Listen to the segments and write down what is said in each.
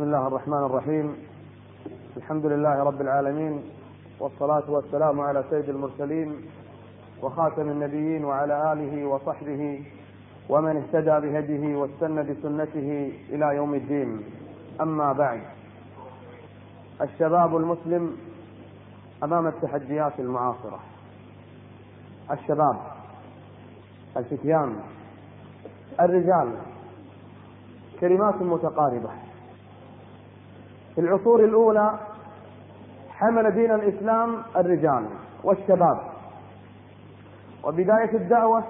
بسم الله الرحمن الرحيم. الحمد لله رب العالمين والصلاة والسلام على سيد المرسلين وخاتم النبيين وعلى آله وصحبه ومن اهتدى بهديه واستنى بسنته إلى يوم الدين. أما بعد الشباب المسلم أمام التحديات المعاصرة. الشباب الفتيان الرجال كلمات متقاربة. في العصور الأولى حمل دين الإسلام الرجال والشباب. وبداية الدعوة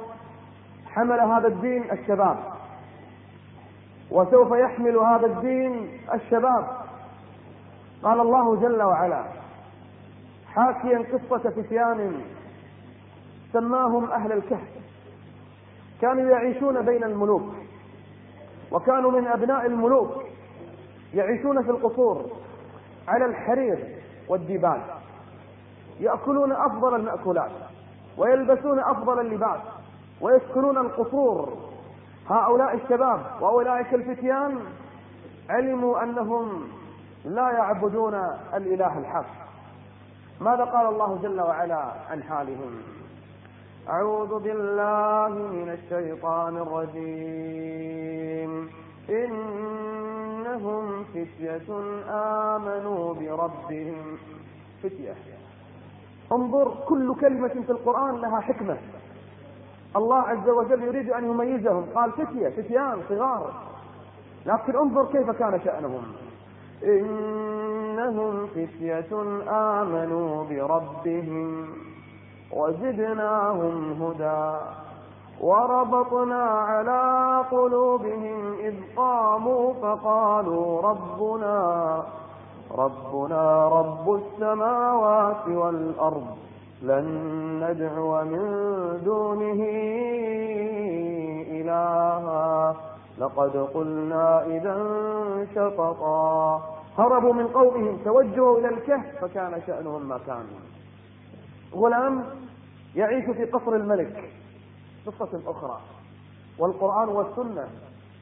حمل هذا الدين الشباب. وسوف يحمل هذا الدين الشباب. قال الله جل وعلا حاكيا قصة فتيان سماهم أهل الكهف. كانوا يعيشون بين الملوك وكانوا من أبناء الملوك. يعيشون في القصور على الحرير والديباج يأكلون أفضل المأكولات ويلبسون أفضل اللباس ويسكنون القصور. هؤلاء الشباب وأولئك الفتيان علموا أنهم لا يعبدون الإله الحق. ماذا قال الله جل وعلا عن حالهم؟ أعوذ بالله من الشيطان الرجيم. إنهم فتية آمنوا بربهم. فتية. انظر كل كلمة في القرآن لها حكمة. الله عز وجل يريد أن يميزهم. قال فتية فتيان صغار. لكن انظر كيف كان شأنهم. إنهم فتية آمنوا بربهم. وزدناهم هدى وربطنا على قلوبهم إذ قاموا فقالوا ربنا ربنا رب السماوات والأرض لن ندعو من دونه إلها. لقد قلنا إذا شططا. هربوا من قومهم توجهوا إلى الكهف فكان شأنهم ما كان غلام يعيش في قصر الملك. قصة أخرى. والقرآن والسنة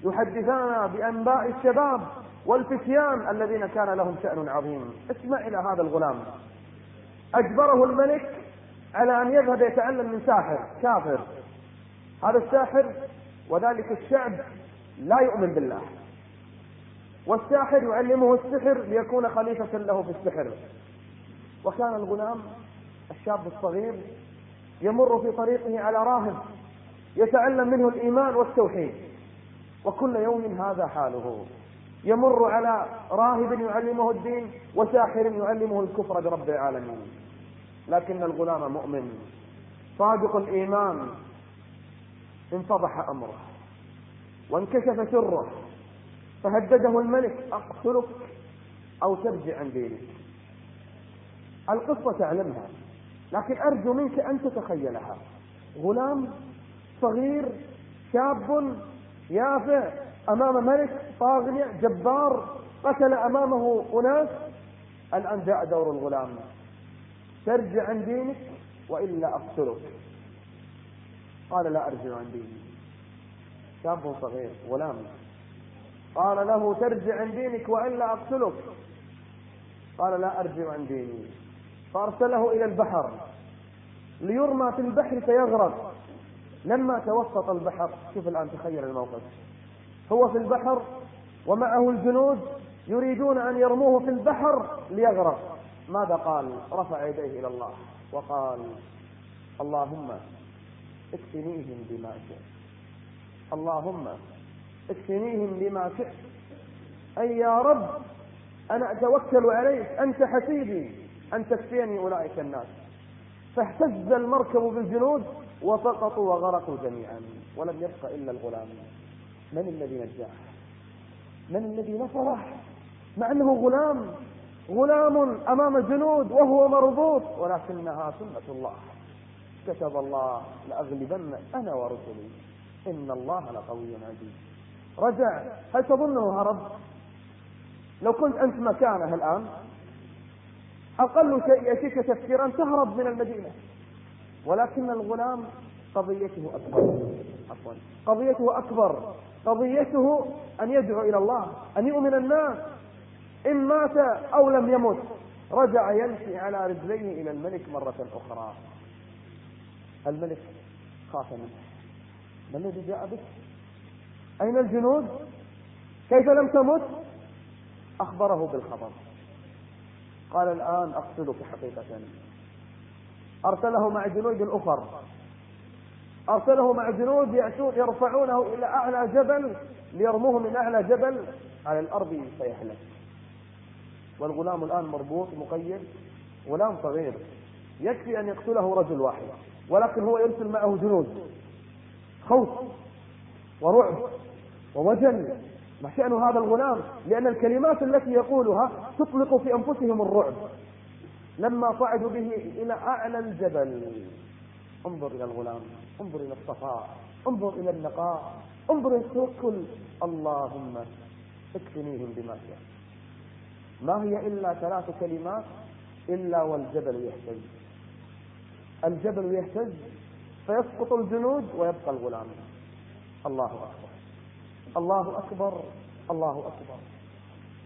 يحدثانا بأنباء الشباب والفتيان الذين كان لهم شأن عظيم. اسمع إلى هذا الغلام. أجبره الملك على أن يذهب يتعلم من ساحر كافر. هذا الساحر وذلك الشعب لا يؤمن بالله. والساحر يعلمه السحر ليكون خليفة له في السحر. وكان الغلام الشاب الصغير يمر في طريقه على راهب. يتعلم منه الإيمان والتوحيد. وكل يوم هذا حاله. يمر على راهب يعلمه الدين وساحر يعلمه الكفر برب العالمين. لكن الغلام مؤمن. صادق الإيمان. انفضح أمره. وانكشف سره. فهدده الملك أقتلك أو ترجع عن دينك. القصة تعلمها. لكن أرجو منك أن تتخيلها. غلام صغير شاب يافع أمام ملك طاغية جبار قتل أمامه أناس. الآن جاء دور الغلام. ترجع عن دينك وإلا أقتلك. قال لا أرجع عن ديني. شاب صغير غلام. قال له ترجع عن دينك وإلا أقتلك. قال لا أرجع عن ديني. فأرسله إلى البحر. ليرمى في البحر فيغرق. لما توسط البحر شوف الآن تخيل الموقف. هو في البحر ومعه الجنود يريدون أن يرموه في البحر ليغرق. ماذا قال؟ رفع يديه إلى الله وقال اللهم اكفنيهم بما شئت. اللهم اكفنيهم بما شئت. أي يا رب أنا أتوكل عليك أنت حسيبي أن تكفيني أولئك الناس. فاهتز المركب بالجنود وسقطوا وغرقوا جميعا ولم يبق إلا الغلام. من الذي نجاه؟ من الذي نصره؟ مع أنه غلام غلام أمام جنود وهو مربوط. ولكنها سنة الله. كتب الله لأغلبن أنا ورسلي. إن الله لقوي عزيز. رجع هل تظنه هرب لو كنت أنت مكانه الآن أقل شيء يأتيك تفكيرا تهرب من المدينة. ولكن الغلام قضيته أكبر. عفوا. قضيته أكبر. قضيته أن يدعو إلى الله أن يؤمن الناس. إن مات أو لم يمت رجع يمشي على رجليه إلى الملك مرة أخرى. الملك خاف منه. ما الذي جاء بك أين الجنود؟ كيف لم تمت؟ أخبره بالخبر. قال الآن أقتلك حقيقة. أرسله مع جنود أخر. أرسله مع جنود يرفعونه إلى أعلى جبل ليرموه من أعلى جبل على الأرض فيحلك والغلام الآن مربوط مقيد غلام صغير. يكفي أن يقتله رجل واحد ولكن هو يرسل معه جنود. خوف ورعب ووجل. ما شأن هذا الغلام؟ لأن الكلمات التي يقولها تطلق في أنفسهم الرعب. لما صعدوا به إلى أعلى الجبل. انظر إلى الغلام انظر إلى الصفاء انظر إلى النقاء انظر إلى التوكل اللهم اكفنيهم بما شاء ما هي إلا ثلاث كلمات إلا والجبل يهتز الجبل يهتز فيسقط الجنود ويبقى الغلام. الله أكبر. الله أكبر. الله أكبر.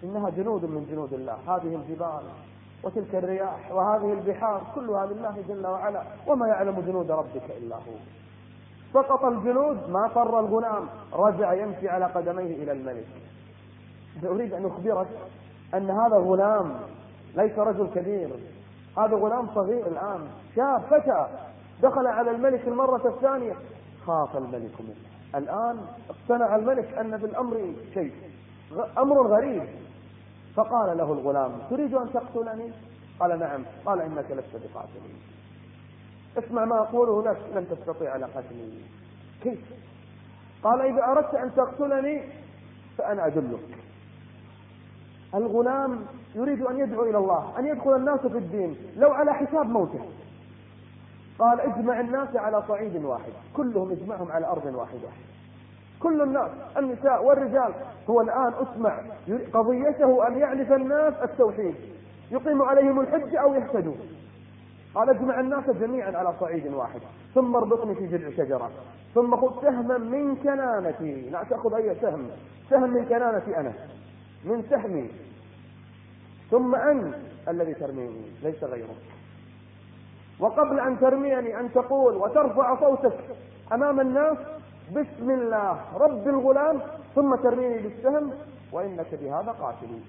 إنها جنود من جنود الله. هذه الجبال. وتلك الرياح وهذه البحار كلها لله جل وعلا وما يعلم جنود ربك إلا هو. سقط الجنود ما فر الغلام رجع يمشي على قدميه إلى الملك. أريد أن أخبرك أن هذا غلام ليس رجل كبير. هذا غلام صغير الآن شاب فتى دخل على الملك المرة الثانية. خاف الملك منه. الآن اقتنع الملك أن في الأمر شيء أمر غريب. فقال له الغلام تريد أن تقتلني؟ قال نعم. قال إنك لست بقاتلي اسمع ما أقوله لك لن تستطيع على قتلي. كيف؟ قال إذا أردت أن تقتلني فأنا أدلك. الغلام يريد أن يدعو إلى الله أن يدخل الناس في الدين لو على حساب موته. قال اجمع الناس على صعيد واحد كلهم اجمعهم على أرض واحدة. كل الناس النساء والرجال. هو الآن أسمع قضيته أن يعرف الناس التوحيد. يقيم عليهم الحج أو يهتدوا. قال أجمع الناس جميعا على صعيد واحد. ثم اربطني في جذع شجرة. ثم خذ سهما من كنانتي. لا تأخذ أي سهم. سهم من كنانتي أنا. من سهمي. ثم أنت الذي ترميني ليس غيرك. وقبل أن ترميني أن تقول وترفع صوتك أمام الناس بسم الله رب الغلام ثم ترميني بالسهم وإنك بهذا قاتلي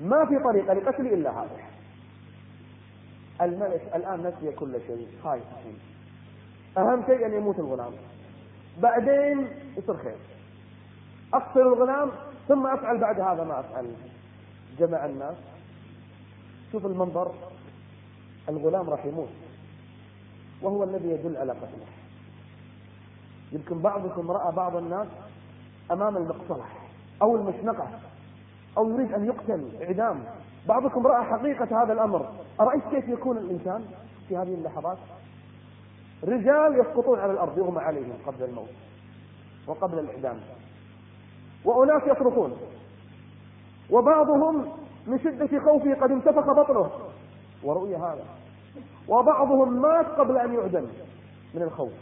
ما في طريقة لقتلي إلا هذا الملك الآن نسي كل شيء خايف أهم شيء أن يموت الغلام. بعدين يصير خير. أقتل الغلام ثم أفعل بعد هذا ما أفعل. جمع الناس. شوف المنظر. الغلام راح يموت. وهو الذي يدل على قتله. يمكن بعضكم رأى بعض الناس أمام المقصلة أو المشنقة أو يريد أن يقتل إعدام بعضكم رأى حقيقة هذا الأمر. أرأيت كيف يكون الإنسان في هذه اللحظات؟ رجال يسقطون على الأرض يغمى عليهم قبل الموت وقبل الإعدام وأناس يصرخون. وبعضهم من شدة خوفه قد انتفخ بطنه. ورؤي هذا. وبعضهم مات قبل أن يعدم من الخوف.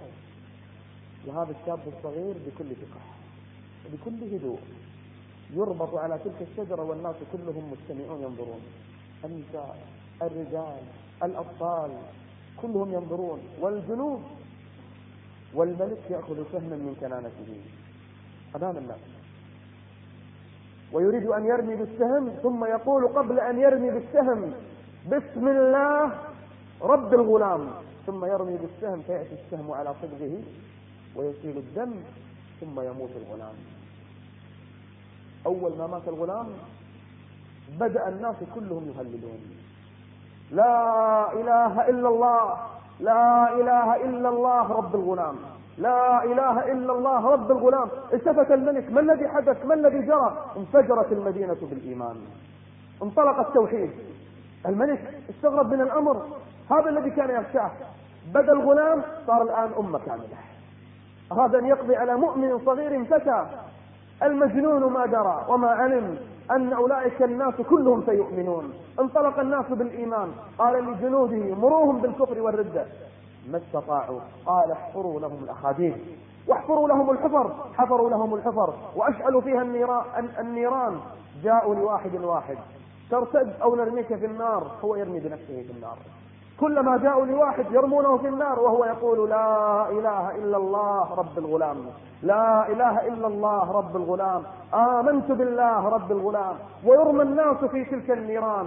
وهذا الشاب الصغير بكل ثقة وبكل هدوء يربط على تلك الشجرة والناس كلهم مجتمعون ينظرون. النساء الرجال الأطفال كلهم ينظرون. والجنود والملك يأخذ سهما من كنانته. أمام الناس. ويريد أن يرمي بالسهم ثم يقول قبل أن يرمي بالسهم بسم الله رب الغلام. ثم يرمي بالسهم فيأتي السهم على صدغه ويسيل الدم ثم يموت الغلام. أول ما مات الغلام بدأ الناس كلهم يهللون. لا إله إلا الله لا إله إلا الله رب الغلام لا إله إلا الله رب الغلام. التفت الملك ما الذي حدث؟ ما الذي جرى؟ انفجرت المدينة بالإيمان. انطلق التوحيد. الملك استغرب من الأمر. هذا الذي كان يخشاه. بدأ الغلام صار الآن أمة كاملة. أراد أن يقضي على مؤمن صغير فتى المجنون ما درى وما علم أن أولئك الناس كلهم سيؤمنون. انطلق الناس بالإيمان. قال لجنوده مروهم بالكفر والردة ما استطاعوا؟ قال احفروا لهم الأخاديد. واحفروا لهم الحفر. حفروا لهم الحفر. وأشعلوا فيها النيران. جاءوا لواحد واحد. ترتد أو نرميك في النار هو يرمي بنفسه في النار. كلما جاءوا لواحد يرمونه في النار وهو يقول لا إله إلا الله رب الغلام. لا إله إلا الله رب الغلام. آمنت بالله رب الغلام. ويرمى الناس في تلك النيران.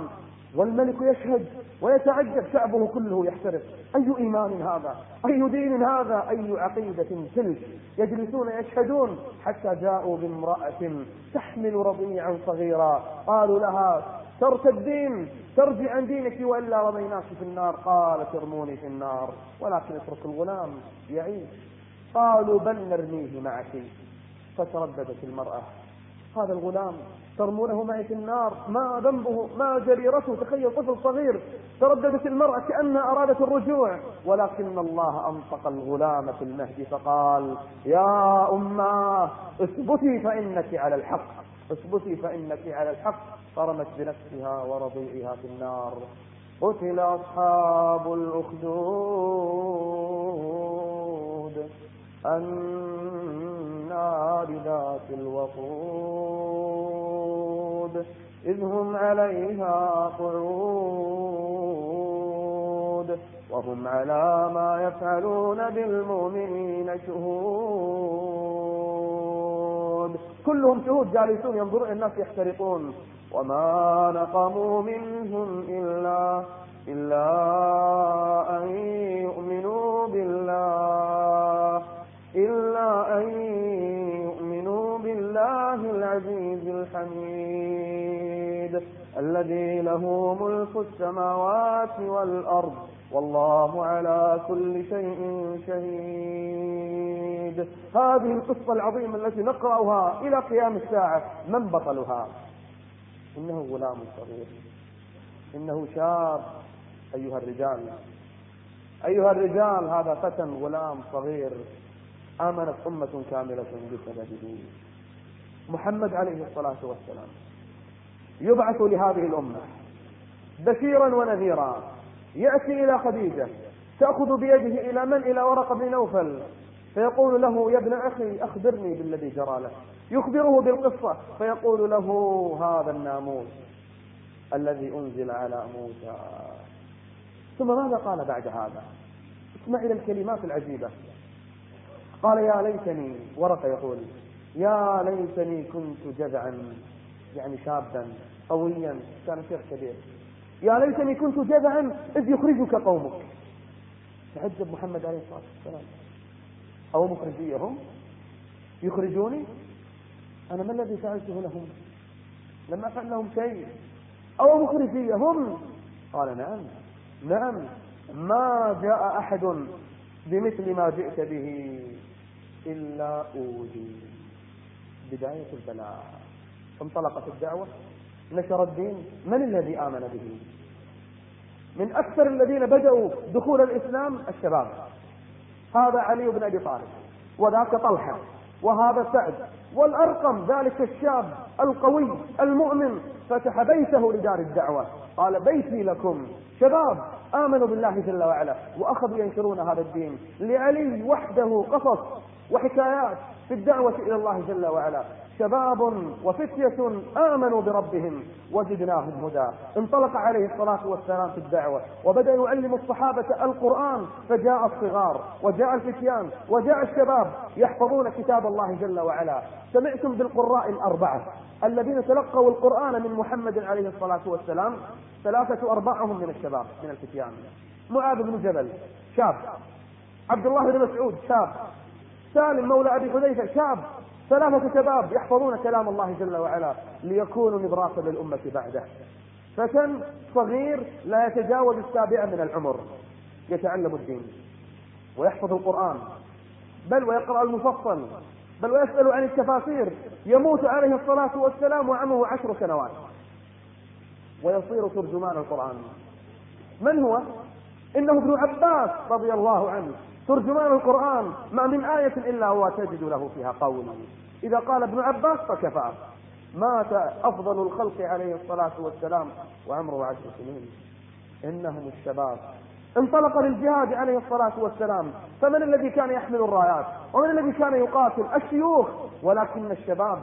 والملك يشهد ويتعجب شعبه كله يحترق أي إيمان هذا؟ أي دين هذا؟ أي عقيدة تلك؟ يجلسون يشهدون حتى جاءوا بامرأة تحمل رضيعا صغيرا. قالوا لها ترتدين ترجع عن دينك وإلا رميناك في النار. قالت ارموني في النار ولكن اترك الغلام يعيش. قالوا بل نرميه معك. فترددت المرأة. هذا الغلام ترمونه معي في النار. ما ذنبه ما جريرته. تخيل طفل صغير. ترددت المرأة كأنها أرادت الرجوع. ولكن الله أنطق الغلام في المهد. فقال يا أماه اثبتي فإنك على الحق. اثبتي فإنك على الحق. فرمت بنفسها ورضيعها في النار. قتل أصحاب الأخدود. النار ذات الوقود. إذ هم عليها قعود. وهم على ما يفعلون بالمؤمنين شهود. كلهم شهود جالسون ينظرون الناس يحترقون. وما نقموا منهم إلا إلا أن يؤمنوا بالله. إلا أن يؤمنوا بالله العزيز الحميد. الذي له ملك السماوات والأرض والله على كل شيء شهيد. هذه القصة العظيمة التي نقرأها إلى قيام الساعة. من بطلها؟ إنه غلام صغير. إنه شاب. أيها الرجال. أيها الرجال هذا فتى غلام صغير. آمنت أمة كاملة بسببه. محمد عليه الصلاة والسلام. يبعث لهذه الأمة. بشيرا ونذيرا. يأتي إلى خديجة. تأخذ بيده إلى من؟ إلى ورق بن نوفل. فيقول له يا ابن أخي أخبرني بالذي جرى لك. يخبره بالقصة. فيقول له هذا الناموس الذي أنزل على موسى. ثم ماذا قال بعد هذا؟ اسمع إلى الكلمات العجيبة. قال يا ليتني. ورقة يقول يا ليتني كنت جذعا. يعني شابا قويا كان شيخ كبير. يا ليتني كنت جذعا إذ يخرجك قومك. تعجب محمد عليه الصلاة والسلام. أو مخرجيهم. يخرجوني؟ أنا ما الذي فعلته لهم؟ لم أفعل لهم شيء. أو مخرجيهم؟ قال نعم. نعم. ما جاء أحد بمثل ما جئت به إلا أوذي. بداية البلاء. انطلقت الدعوة. نشر الدين. من الذي آمن به؟ من أكثر الذين بدأوا دخول الإسلام الشباب. هذا علي بن أبي طالب وذاك طلحة وهذا سعد والأرقم ذلك الشاب القوي المؤمن. فتح بيته لدار الدعوة. قال بيتي لكم. شباب آمنوا بالله جل وعلا وأخذوا ينشرون هذا الدين. لعلي وحده قصص وحكايات في الدعوة إلى الله جل وعلا. شباب وفتية آمنوا بربهم وزدناهم هدى. انطلق عليه الصلاة والسلام في الدعوة وبدأ يعلم الصحابة القرآن فجاء الصغار وجاء الفتيان وجاء الشباب يحفظون كتاب الله جل وعلا. سمعتم بالقراء الأربعة. الذين تلقوا القرآن من محمد عليه الصلاة والسلام ثلاثة أرباعهم من الشباب من الفتيان. معاذ بن جبل شاب. عبد الله بن مسعود شاب. سالم مولى أبي حذيفة شاب. ثلاثة شباب يحفظون كلام الله جل وعلا ليكونوا نبراسا للأمة بعده. فتى صغير لا يتجاوز السابعة من العمر. يتعلم الدين ويحفظ القرآن. بل ويقرأ المفصل. بل ويسأل عن التفاسير. يموت عليه الصلاة والسلام وعمره عشر سنوات. ويصير ترجمان القرآن. من هو؟ إنه ابن عباس رضي الله عنه. ترجمان القرآن ما من آية إلا هو تجد له فيها قول إذا قال ابن عباس فكفى. مات أفضل الخلق عليه الصلاة والسلام وعمره عشر سنين. إنهم الشباب. انطلق للجهاد عليه الصلاة والسلام. فمن الذي كان يحمل الرايات؟ ومن الذي كان يقاتل؟ الشيوخ. ولكن الشباب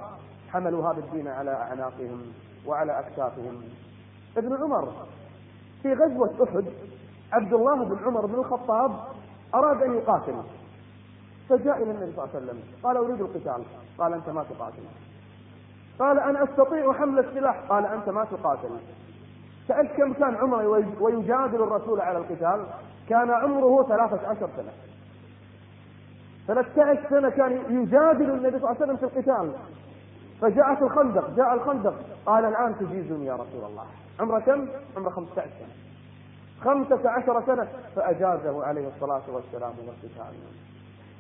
حملوا هذا الدين على أعناقهم وعلى أكتافهم. ابن عمر في غزوة أحد عبد الله بن عمر بن الخطاب أراد أن يقاتل. فجاء إلى النبي صلى الله عليه وسلم. قال أريد القتال. قال أنت ما تقاتل. قال أنا أستطيع حمل السلاح. قال أنت ما تقاتل. سألت كم كان عمره ويجادل الرسول على القتال؟ كان عمره ثلاثة عشر سنة. ثلاثة عشر سنة كان يجادل النبي صلى الله عليه وسلم في القتال. فجاءت الخندق. جاء الخندق. قال الآن تجيزني يا رسول الله. عمرة كم؟ عمره 15 سنة. خمسة عشر سنة فأجازه عليه الصلاة والسلام والقتال.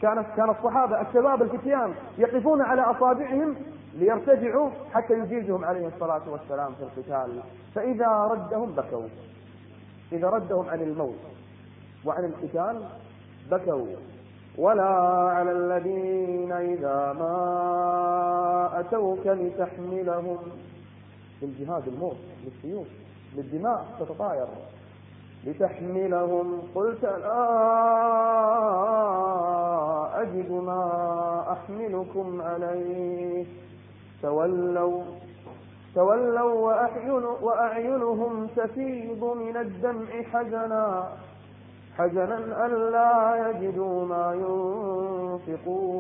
كانت كان الصحابة الشباب الفتيان يقفون على أصابعهم ليرتجعوا حتى يجيزهم عليه الصلاة والسلام في القتال. فإذا ردهم بكوا. إذا ردهم عن الموت وعن القتال بكوا. ولا على الذين إذا ما أتوك لتحملهم. الجهاد الموت للسيوف للدماء تتطاير. لتحملهم. قلت لا أجد ما أحملكم عليه. تولوا تولوا وأعين وأعينهم تفيض من الدمع حزنا. حزنا ألا يجدوا ما ينفقون.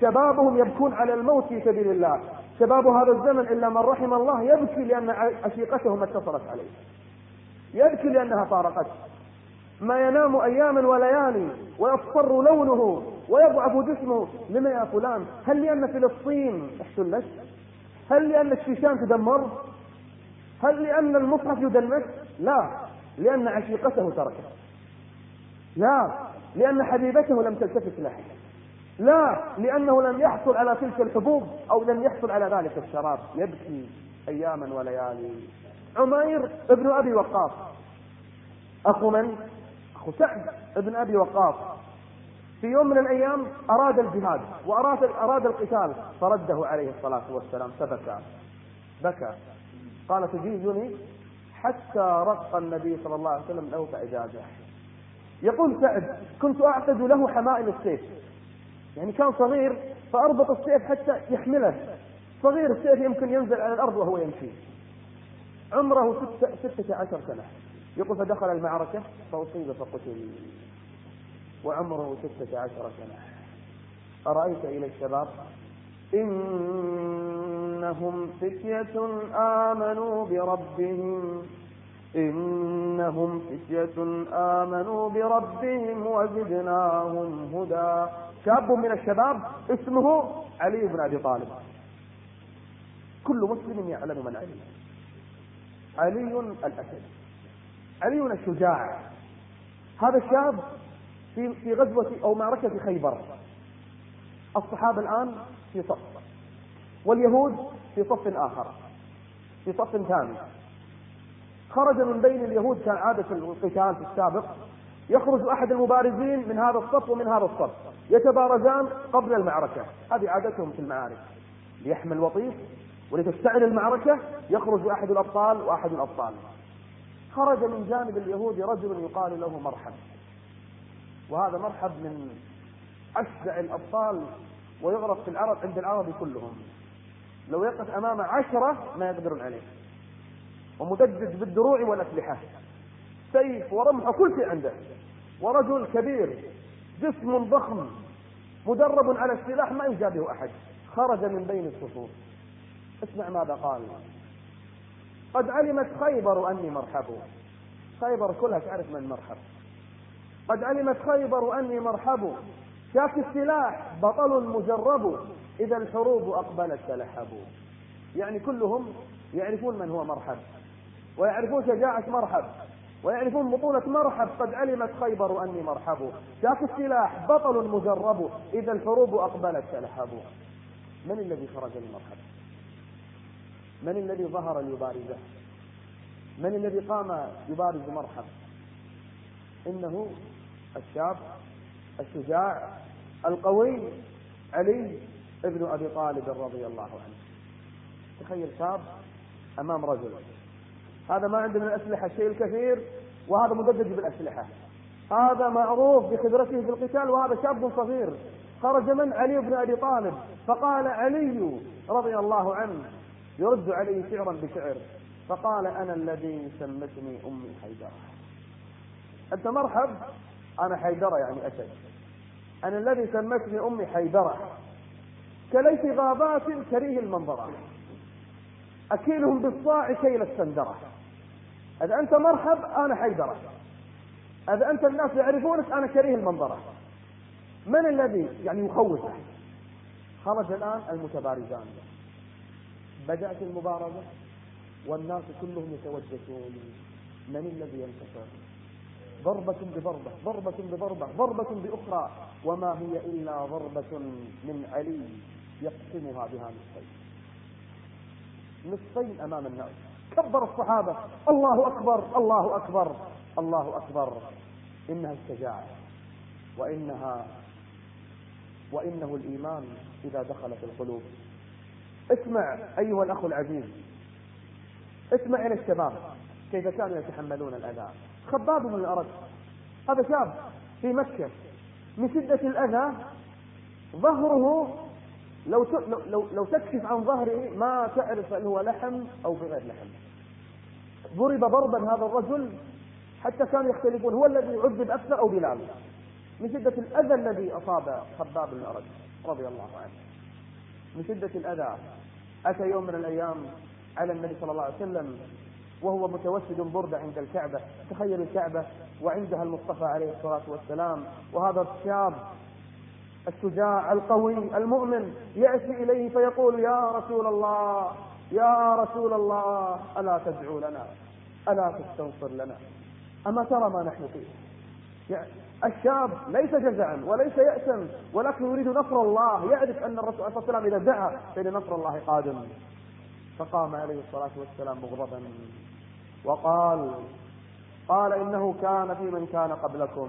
شبابهم يبكون على الموت في سبيل الله. شباب هذا الزمن إلا من رحم الله يبكي لأن عشيقتهم اتصلت عليه. يبكي لأنها فارقته ما ينام أياما وليالي ويصفر لونه ويضعف جسمه. لما يا فلان؟ هل لأن فلسطين احتلت؟ هل لأن الشيشان تدمر؟ هل لأن المصحف يدنس لا لأن عشيقته تركه لا لأن حبيبته لم تلتفت له لا لأنه لم يحصل على تلك الحبوب أو لم يحصل على ذلك الشراب. يبكي أياما وليالي. عمير ابن أبي وقاص. أخو من؟ أخو سعد ابن أبي وقاص. في يوم من الأيام أراد الجهاد وأراد أراد القتال فرده عليه الصلاة والسلام. فبكى. بكى. قال تجيزني حتى رق النبي صلى الله عليه وسلم له فأجازه يقول سعد كنت أعقد له حمائل السيف. يعني كان صغير فأربط السيف حتى يحمله. صغير السيف يمكن ينزل على الأرض وهو يمشي. عمره ستة, ستة عشر سنة. يقول فدخل المعركة فأصيب فقتل. وعمره ستة عشر سنة. أرأيت إلى الشباب؟ إنهم فتية آمنوا بربهم. إنهم فتية آمنوا بربهم وزدناهم هدى. شاب من الشباب اسمه علي بن أبي طالب. كل مسلم يعلم من علي. علي الأسد. علي الشجاع. هذا الشاب في في غزوة أو معركة خيبر. الصحابة الآن في صف. واليهود في صف آخر. في صف ثاني. خرج من بين اليهود كان عادة القتال في السابق. يخرج أحد المبارزين من هذا الصف ومن هذا الصف يتبارزان قبل المعركة. هذه عادتهم في المعارك. ليحمل وطيس ولتشتعل المعركة يخرج أحد الأبطال وأحد الأبطال. خرج من جانب اليهود رجل يقال له مرحب. وهذا مرحب من أشجع الأبطال ويعرف في العرب عند العرب كلهم. لو يقف أمام عشرة ما يقدرون عليه. ومدجج بالدروع والأسلحة. سيف ورمح وكل شيء عنده. ورجل كبير جسم ضخم مدرب على السلاح ما يجابه أحد. خرج من بين الصفوف اسمع ماذا قال. قد علمت خيبر أني مرحب خيبر كلها تعرف من مرحب. قد علمت خيبر أني مرحب. شاك السلاح بطل مجرب. إذا الحروب أقبلت تلحبوا يعني كلهم يعرفون من هو مرحب. ويعرفون شجاعة مرحب. ويعرفون بطولة مرحب قد علمت خيبر أني مرحب. شاك السلاح بطل مجرب. إذا الحروب أقبلت تلحبوا من الذي خرج لمرحب من الذي ظهر ليبارزه؟ من الذي قام يبارز مرحب؟ إنه الشاب الشجاع القوي علي ابن أبي طالب رضي الله عنه. تخيل شاب أمام رجل. هذا ما عنده من الأسلحة الشيء الكثير وهذا مدجج بالأسلحة. هذا معروف بخبرته في القتال وهذا شاب صغير. خرج من علي بن أبي طالب فقال علي رضي الله عنه يرد عليه شعرا بشعر فقال أنا الذي سمتني أمي حيدرة أنت مرحب؟ أنا حيدرة يعني أسد. أنا الذي سمتني أمي حيدرة كليث غابات كريه المنظرة. أكيلهم بالصاع كيل السندرة. إذا أنت مرحب أنا حيدرة. إذا أنت الناس يعرفونك أنا كريه المنظرة. من الذي يعني يخوفه خرج الآن المتبارزان. بدأت المبارزة والناس كلهم يتوجسون من الذي ينتصر؟ ضربة بضربة ضربة بضربة ضربة بأخرى. وما هي إلا ضربة من علي يقسمها بها نصفين. نصفين أمام الناس. كبر الصحابة. الله أكبر الله أكبر الله أكبر. إنها الشجاعة وإنها وإنه الإيمان إذا دخل في القلوب. اسمع أيها الأخ العزيز. اسمع إلى الشباب. كيف كانوا يتحملون الأذى؟ خباب من الأرض هذا شاب في مكة. من شدة الأذى ظهره لو لو لو تكشف عن ظهره ما تعرف هل هو لحم أو بغير لحم. ضرب ضربا هذا الرجل حتى كانوا يختلفون هو الذي عذب أكثر أو بلال. من شدة الأذى الذي أصاب خباب بن رضي الله عنه من شدة الأذى أتى يوم من الأيام على النبي صلى الله عليه وسلم وهو متوسد بردة عند الكعبة تخيل الكعبة وعندها المصطفى عليه الصلاة والسلام وهذا الشاب الشجاع القوي المؤمن يأتي إليه فيقول يا رسول الله يا رسول الله ألا تدعو لنا؟ ألا تستنصر لنا؟ أما ترى ما نحن فيه. يعني الشاب ليس جزعا وليس يأسا ولكن يريد نصر الله. يعرف أن الرسول صلى الله عليه وسلم إذا دعا فإن نصر الله قادم. فقام عليه الصلاة والسلام مغضبا وقال قال إنه كان في من كان قبلكم.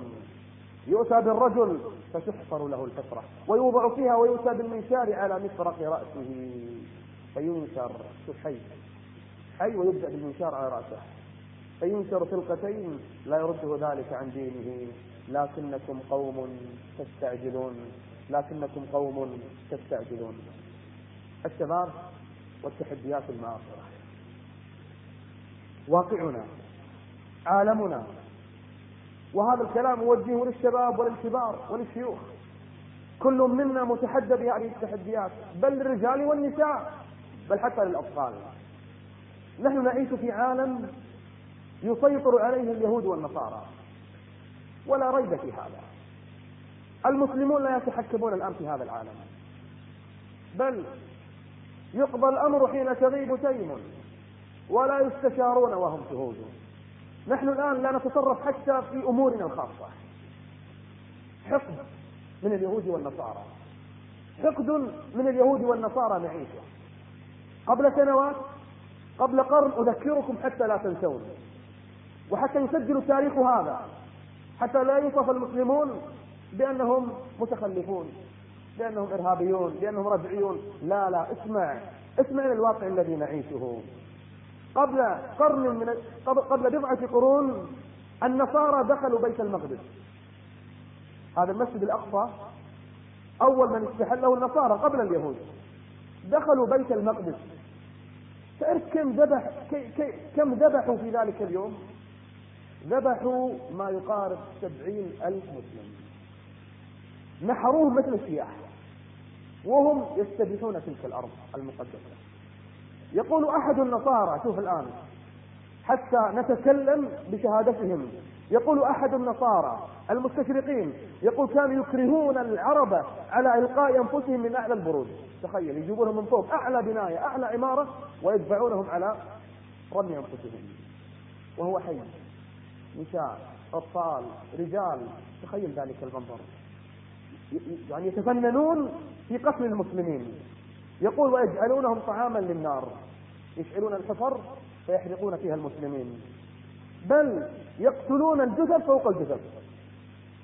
يؤتى بالرجل فتحفر له الفترة ويوضع فيها ويؤتى بالمنشار على مفرق رأسه فينشر شوف حي حي ويبدأ بالمنشار على رأسه. فينشر تلقتين لا يرده ذلك عن دينه. لكنكم قوم تستعجلون لكنكم قوم تستعجلون. الشباب والتحديات المعاصرة. واقعنا عالمنا وهذا الكلام أوجهه للشباب وللكبار وللشيوخ. كل منا متحدى بهذه التحديات بل للرجال والنساء بل حتى للأطفال. نحن نعيش في عالم يسيطر عليه اليهود والنصارى. ولا ريب في هذا. المسلمون لا يتحكمون الآن في هذا العالم. بل يقضى الأمر حين تغيب تيم ولا يستشارون وهم شهود. نحن الآن لا نتصرف حتى في أمورنا الخاصة. حقد من اليهود والنصارى. حقد من اليهود والنصارى نعيشه قبل سنوات قبل قرن أذكركم حتى لا تنسون. وحتى يسجل التاريخ هذا. حتى لا يوصف المسلمون بأنهم متخلفون بأنهم إرهابيون بأنهم رجعيون لا لا اسمع. اسمع إلى الواقع الذي نعيشه. قبل قرن من قبل بضعة قرون النصارى دخلوا بيت المقدس. هذا المسجد الأقصى أول من استحله النصارى قبل اليهود. دخلوا بيت المقدس. تعرف كم ذبح كم ذبحوا في ذلك اليوم؟ ذبحوا ما يقارب سبعين ألف مسلم. نحروهم مثل السياح وهم يستبيحون تلك الأرض المقدسة. يقول أحد النصارى شوف الآن حتى نتكلم بشهادتهم. يقول أحد النصارى المستشرقين يقول كانوا يكرهون العرب على إلقاء أنفسهم من أعلى البروج تخيل يجيبونهم من فوق أعلى بناية أعلى عمارة ويدفعونهم على رمي أنفسهم. وهو حي. نساء أطفال رجال. تخيل ذلك المنظر. يعني يتفننون في قتل المسلمين. يقول ويجعلونهم طعاما للنار. يشعلون الحفر فيحرقون فيها المسلمين. بل يقتلون الجثث فوق الجثث.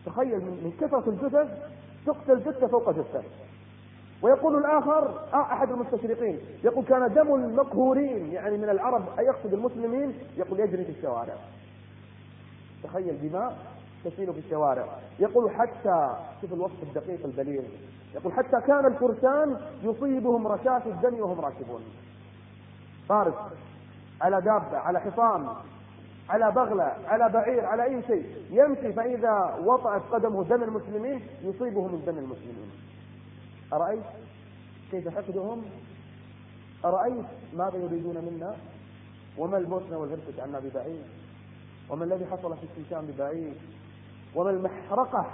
تخيل من كثرة الجثث تقتل جثة فوق جثة. ويقول الآخر أحد المستشرقين يقول كان دم المقهورين يعني من العرب أي يقصد المسلمين يقول يجري في الشوارع. تخيل دماء تسيل في الشوارع. يقول حتى شوف الوصف الدقيق البليغ. يقول حتى كان الفرسان يصيبهم رشاش الدم وهم راكبون. فارس على دابة على حصان على بغلة على بعير على أي شيء. يمشي فإذا وطأت قدمه دم المسلمين يصيبه من دم المسلمين. أرأيت كيف حقدهم؟ أرأيت ماذا يريدون منا؟ وما البوسنة والهرسك عنا ببعيد وما الذي حصل في الشيشان ببعيد وما المحرقة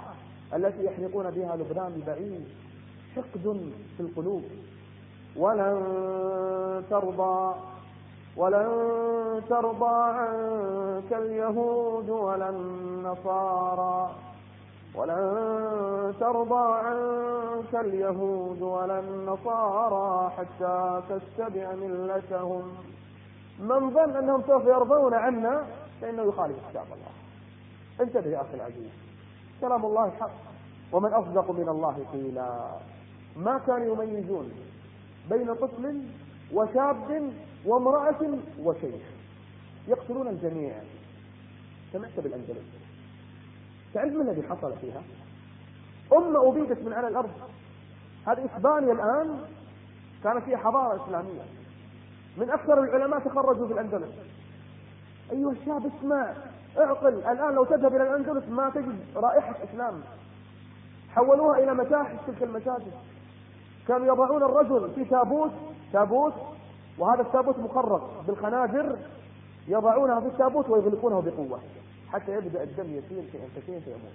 التي يحرقون بها لبنان ببعيد حقد في القلوب. ولن ترضى ولن ترضى عنك اليهود ولا النصارى. ولن ترضى عنك اليهود ولا النصارى حتى تتبع ملتهم. من ظن أنهم سوف يرضون عنا فإنه يخالف كتاب الله. انتبه يا أخي العزيز. كلام الله حق ومن أصدق من الله قيلا. ما كانوا يميزون بين طفل وشاب وامرأة وشيخ. يقتلون الجميع. سمعت بالأندلس. تعرف ما الذي حصل فيها؟ أمة أبيدت من على الأرض. هذه إسبانيا الآن كانت فيها حضارة إسلامية. من أكثر العلماء تخرجوا في الأندلس أيها الشاب اسمع اعقل. الآن لو تذهب إلى الأندلس ما تجد رائحة إسلام. حولوها إلى متاحف تلك المساجد كانوا يضعون الرجل في تابوت تابوت وهذا التابوت مخرق بالخناجر يضعونها في التابوت ويغلقونه بقوة حتى يبدأ الدم يسيل في أنفسهم فيموت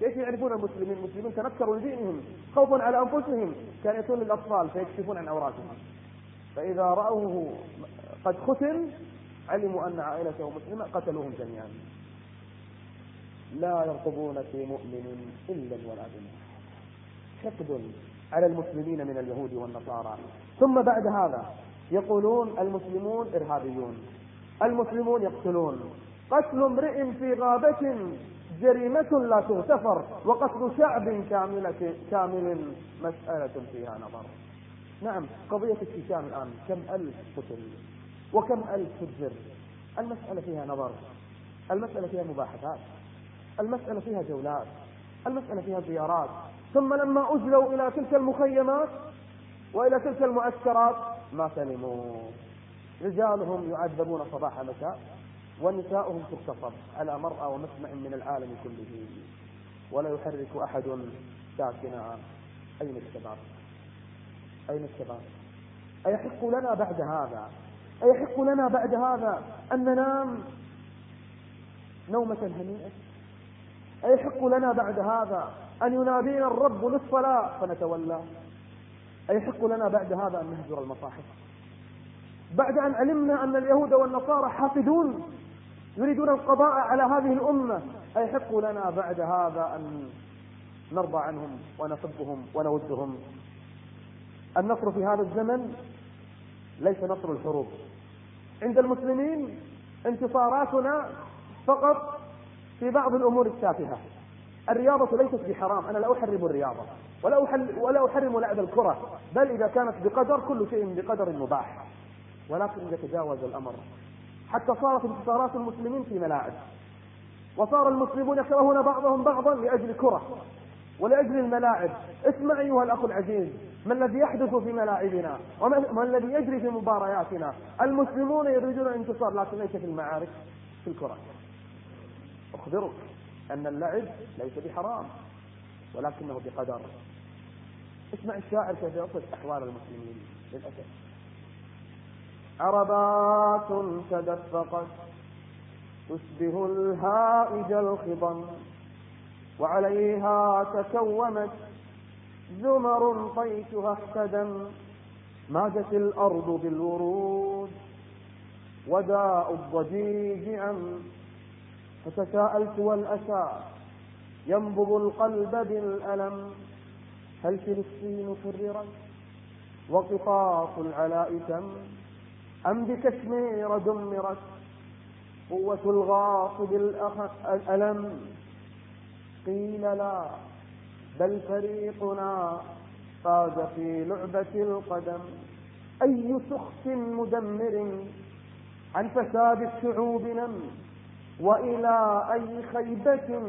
كيف يعرفون المسلمين؟ المسلمين تنكروا لدينهم خوفا على أنفسهم كان يأتون للأطفال فيكشفون عن عوراتهم فإذا رأوه قد ختم علموا أن عائلته مسلمة قتلوهم جميعا. لا يرقبون في مؤمن إلا ولا ذمة حقد على المسلمين من اليهود والنصارى. ثم بعد هذا يقولون المسلمون إرهابيون المسلمون يقتلون. قتل امرئ في غابة جريمة لا تغتفر وقتل شعب كاملة كامل مسألة فيها نظر. نعم قضية الشيشان الآن كم ألف قتل وكم ألف فجر المسألة فيها نظر. المسألة فيها مباحثات. المسألة فيها جولات. المسألة فيها زيارات. ثم لما أجلوا إلى تلك المخيمات وإلى تلك المعسكرات ما سلموا. رجالهم يعذبون صباح مساء ونساؤهم تغتصب على مرأى ومسمع من العالم كله. ولا يحرك أحد ساكنا. أين الشباب؟ أين الشباب؟ أيحق لنا بعد هذا؟ أيحق لنا بعد هذا أن ننام نومة هنيئة؟ أيحق لنا بعد هذا أن ينادينا الرب للصلاة فنتولى. أيحق لنا بعد هذا أن نهجر المصاحف. بعد أن علمنا أن اليهود والنصارى حافدون يريدون القضاء على هذه الأمة. أيحق لنا بعد هذا أن نرضى عنهم ونحبهم ونودهم. النصر في هذا الزمن ليس نصر الحروب. عند المسلمين انتصاراتنا فقط في بعض الأمور التافهة. الرياضة ليست بحرام أنا لا أحرم الرياضة ولا أحل ولا أحرم لعب الكرة بل إذا كانت بقدر كل شيء بقدر مباح. ولكن إذا تجاوز الأمر. حتى صارت انتصارات المسلمين في ملاعب. وصار المسلمون يكرهون بعضهم بعضا لأجل كرة ولأجل الملاعب. اسمع أيها الأخ العزيز ما الذي يحدث في ملاعبنا؟ وما الذي يجري في مبارياتنا؟ المسلمون يريدون الانتصار لكن ليس في المعارك في الكرة. أخبرك. أن اللعب ليس بحرام ولكنه بقدر. اسمع الشاعر كيف يصف أحوال المسلمين للأسف. عربات تدفقت تشبه الهائج الخضم وعليها تكومت زمر طيشها احتدم ماجت الأرض بالورود وداء الضجيج عم فتساءلت والأسى ينبض القلب بالألم. هل فلسطين حررت وقطاف العلاء تم. أم بكشمير دمرت؟ قوة الغاصب الألم. قيل لا بل فريقنا فاز في لعبة القدم. أي سخط مدمر؟ عن فساد الشعوب نم. وإلى أي خيبة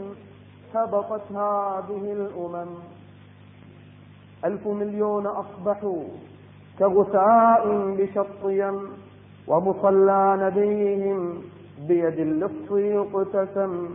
هبطت هذه الأمم؟ ألف مليون أصبحوا كغثاء بشطيا ومصلى نبيهم بيد اللص يقتسم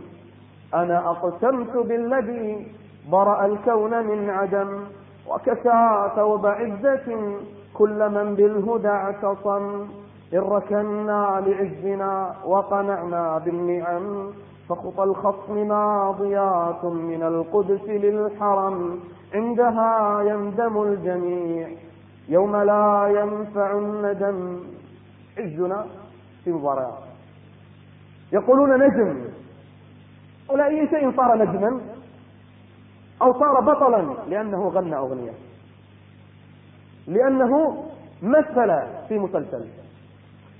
أنا أقسمت بالذي برأ الكون من عدم وكسى ثوب عزة كل من بالهدى اعتصم. إن ركنا لعزنا وقنعنا بالنعم فخطى الخصم ماضيات من القدس للحرم عندها يندم الجميع يوم لا ينفع الندم عزنا في مباريات. يقولون نجم. ولا أي شيء صار نجما أو صار بطلا لأنه غنى أغنية. لأنه مثل في مسلسل.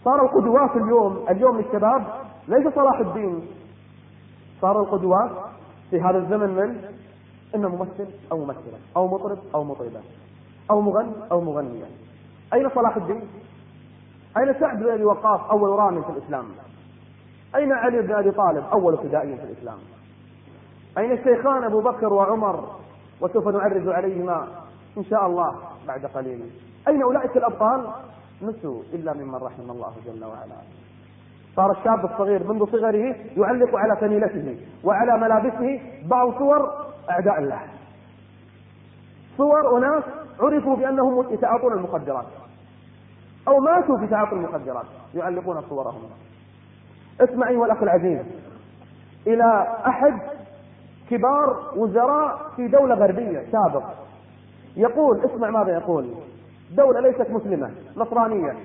صاروا قدوات اليوم اليوم للشباب ليس صلاح الدين صار القدوات في هذا الزمن من إما ممثل أو ممثلة أو مطرب أو مطربة أو مغني أو مغنية أين صلاح الدين؟ أين سعد بن أبي وقاص أول رامي في الإسلام؟ أين علي بن أبي طالب أول فدائي في الإسلام؟ أين الشيخان أبو بكر وعمر وسوف نعرج عليهما إن شاء الله بعد قليل أين أولئك الأبطال؟ نسوا إلا ممن رحم الله جل وعلا. صار الشاب الصغير منذ صغره يعلق على فنيلته وعلى ملابسه بعض صور أعداء الله. صور أناس عرفوا بأنهم يتعاطون المخدرات. أو ماتوا في تعاطي المخدرات. يعلقون صورهم. اسمع أيها الأخ العزيز. إلى أحد كبار وزراء في دولة غربية سابق يقول اسمع ماذا يقول. دولة ليست مسلمة نصرانية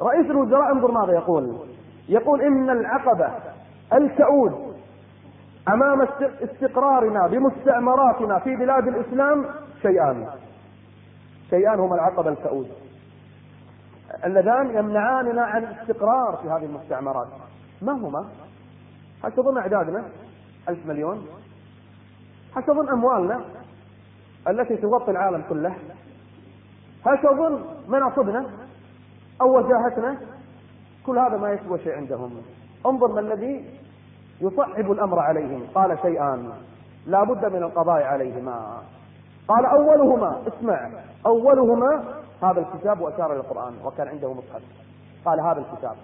رئيس الوزراء انظر ماذا يقول يقول إن العقبة الكؤود أمام استقرارنا بمستعمراتنا في بلاد الإسلام شيئان شيئان هما العقبة الكؤود اللذان يمنعاننا عن الاستقرار في هذه المستعمرات ما هما؟ هل تظن أعدادنا ألف مليون؟ هل تظن أموالنا التي تغطي العالم كله؟ هل تظن مناصبنا أو وجاهتنا؟ كل هذا ما يسوى شيء عندهم. انظر ما الذي يصعب الأمر عليهم. قال شيئان لا بد من القضاء عليهما. قال أولهما اسمع أولهما هذا الكتاب وأشار إلى القرآن وكان عنده مصحف. قال هذا الكتاب.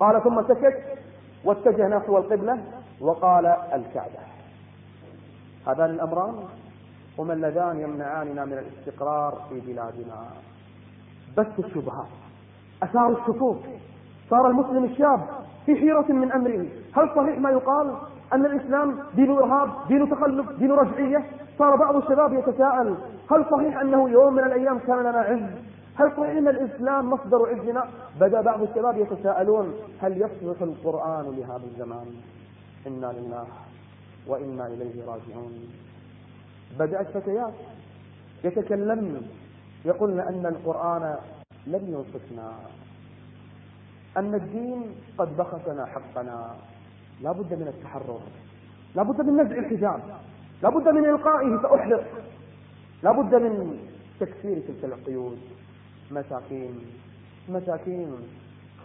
قال ثم سكت واتجه نحو القبلة وقال الكعبة. هذان الأمران هما اللذان يمنعاننا من الاستقرار في بلادنا. بث الشبهات أثار الشكوك. صار المسلم الشاب في حيرة من أمره. هل صحيح ما يقال أن الإسلام دين إرهاب دين تخلف دين رجعية؟ صار بعض الشباب يتساءل هل صحيح أنه يوم من الأيام كان لنا عز؟ هل صحيح أن الإسلام مصدر عزنا؟ بدأ بعض الشباب يتساءلون هل يصلح القرآن لهذا الزمان؟ إنا لله وإنا إليه راجعون. بدأت فتيات. يتكلمن. يقولن أن القرآن لم ينصفنا أن الدين قد بخسنا حقنا. لا بد من التحرر. لا بد من نزع الحجاب. لا بد من إلقائه سأحرق لا بد من تكسير تلك القيود مساكين. مساكين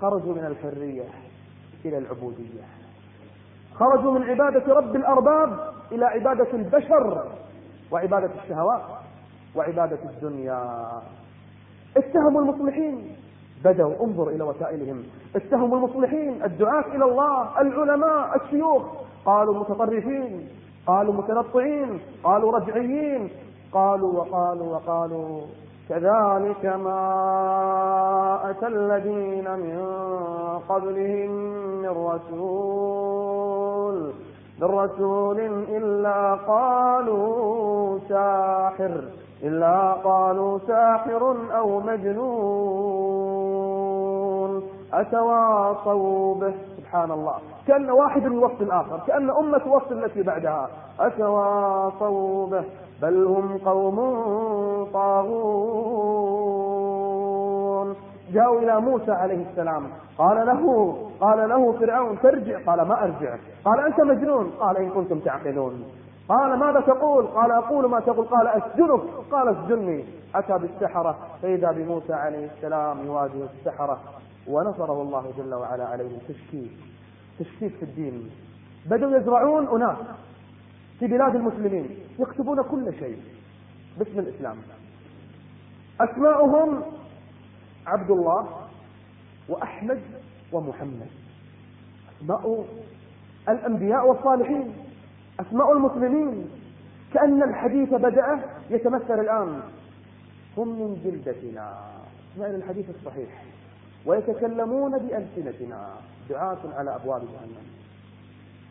خرجوا من الحرية إلى العبودية. خرجوا من عبادة رب الأرباب إلى عبادة البشر. وعبادة الشهوات وعبادة الدنيا. اتهموا المصلحين. بدأوا انظر إلى وسائلهم. اتهموا المصلحين الدعاة إلى الله العلماء الشيوخ. قالوا متطرفين قالوا متنطعين قالوا رجعيين. قالوا وقالوا وقالوا كذلك ما أتى الذين من قبلهم من رسول. من رسول إلا قالوا ساحر إلا قالوا ساحر أو مجنون. أتواصوا به؟ سبحان الله. كأن واحد يوصي الآخر كأن أمة توصي التي بعدها. أتواصوا به؟ بل هم قوم طاغون. جاءوا إلى موسى عليه السلام قال له قال له فرعون ترجع. قال ما أرجع. قال أنت مجنون. قال إن كنتم تعقلون. قال ماذا تقول؟ قال أقول ما تقول. قال أسجنك. قال اسجني أتى بالسحرة. فإذا بموسى عليه السلام يواجه السحرة. ونصره الله جل وعلا عليهم تشكيك. تشكيك في الدين. بدأوا يزرعون أناس في بلاد المسلمين. يكتبون كل شيء باسم الإسلام. أسماؤهم عبد الله وأحمد ومحمد. أسماء الأنبياء والصالحين أسماء المسلمين. كأن الحديث بدأ يتمثل الآن. هم من جلدتنا. اسمعنا الحديث الصحيح. ويتكلمون بألسنتنا. دعاة على أبواب جهنم.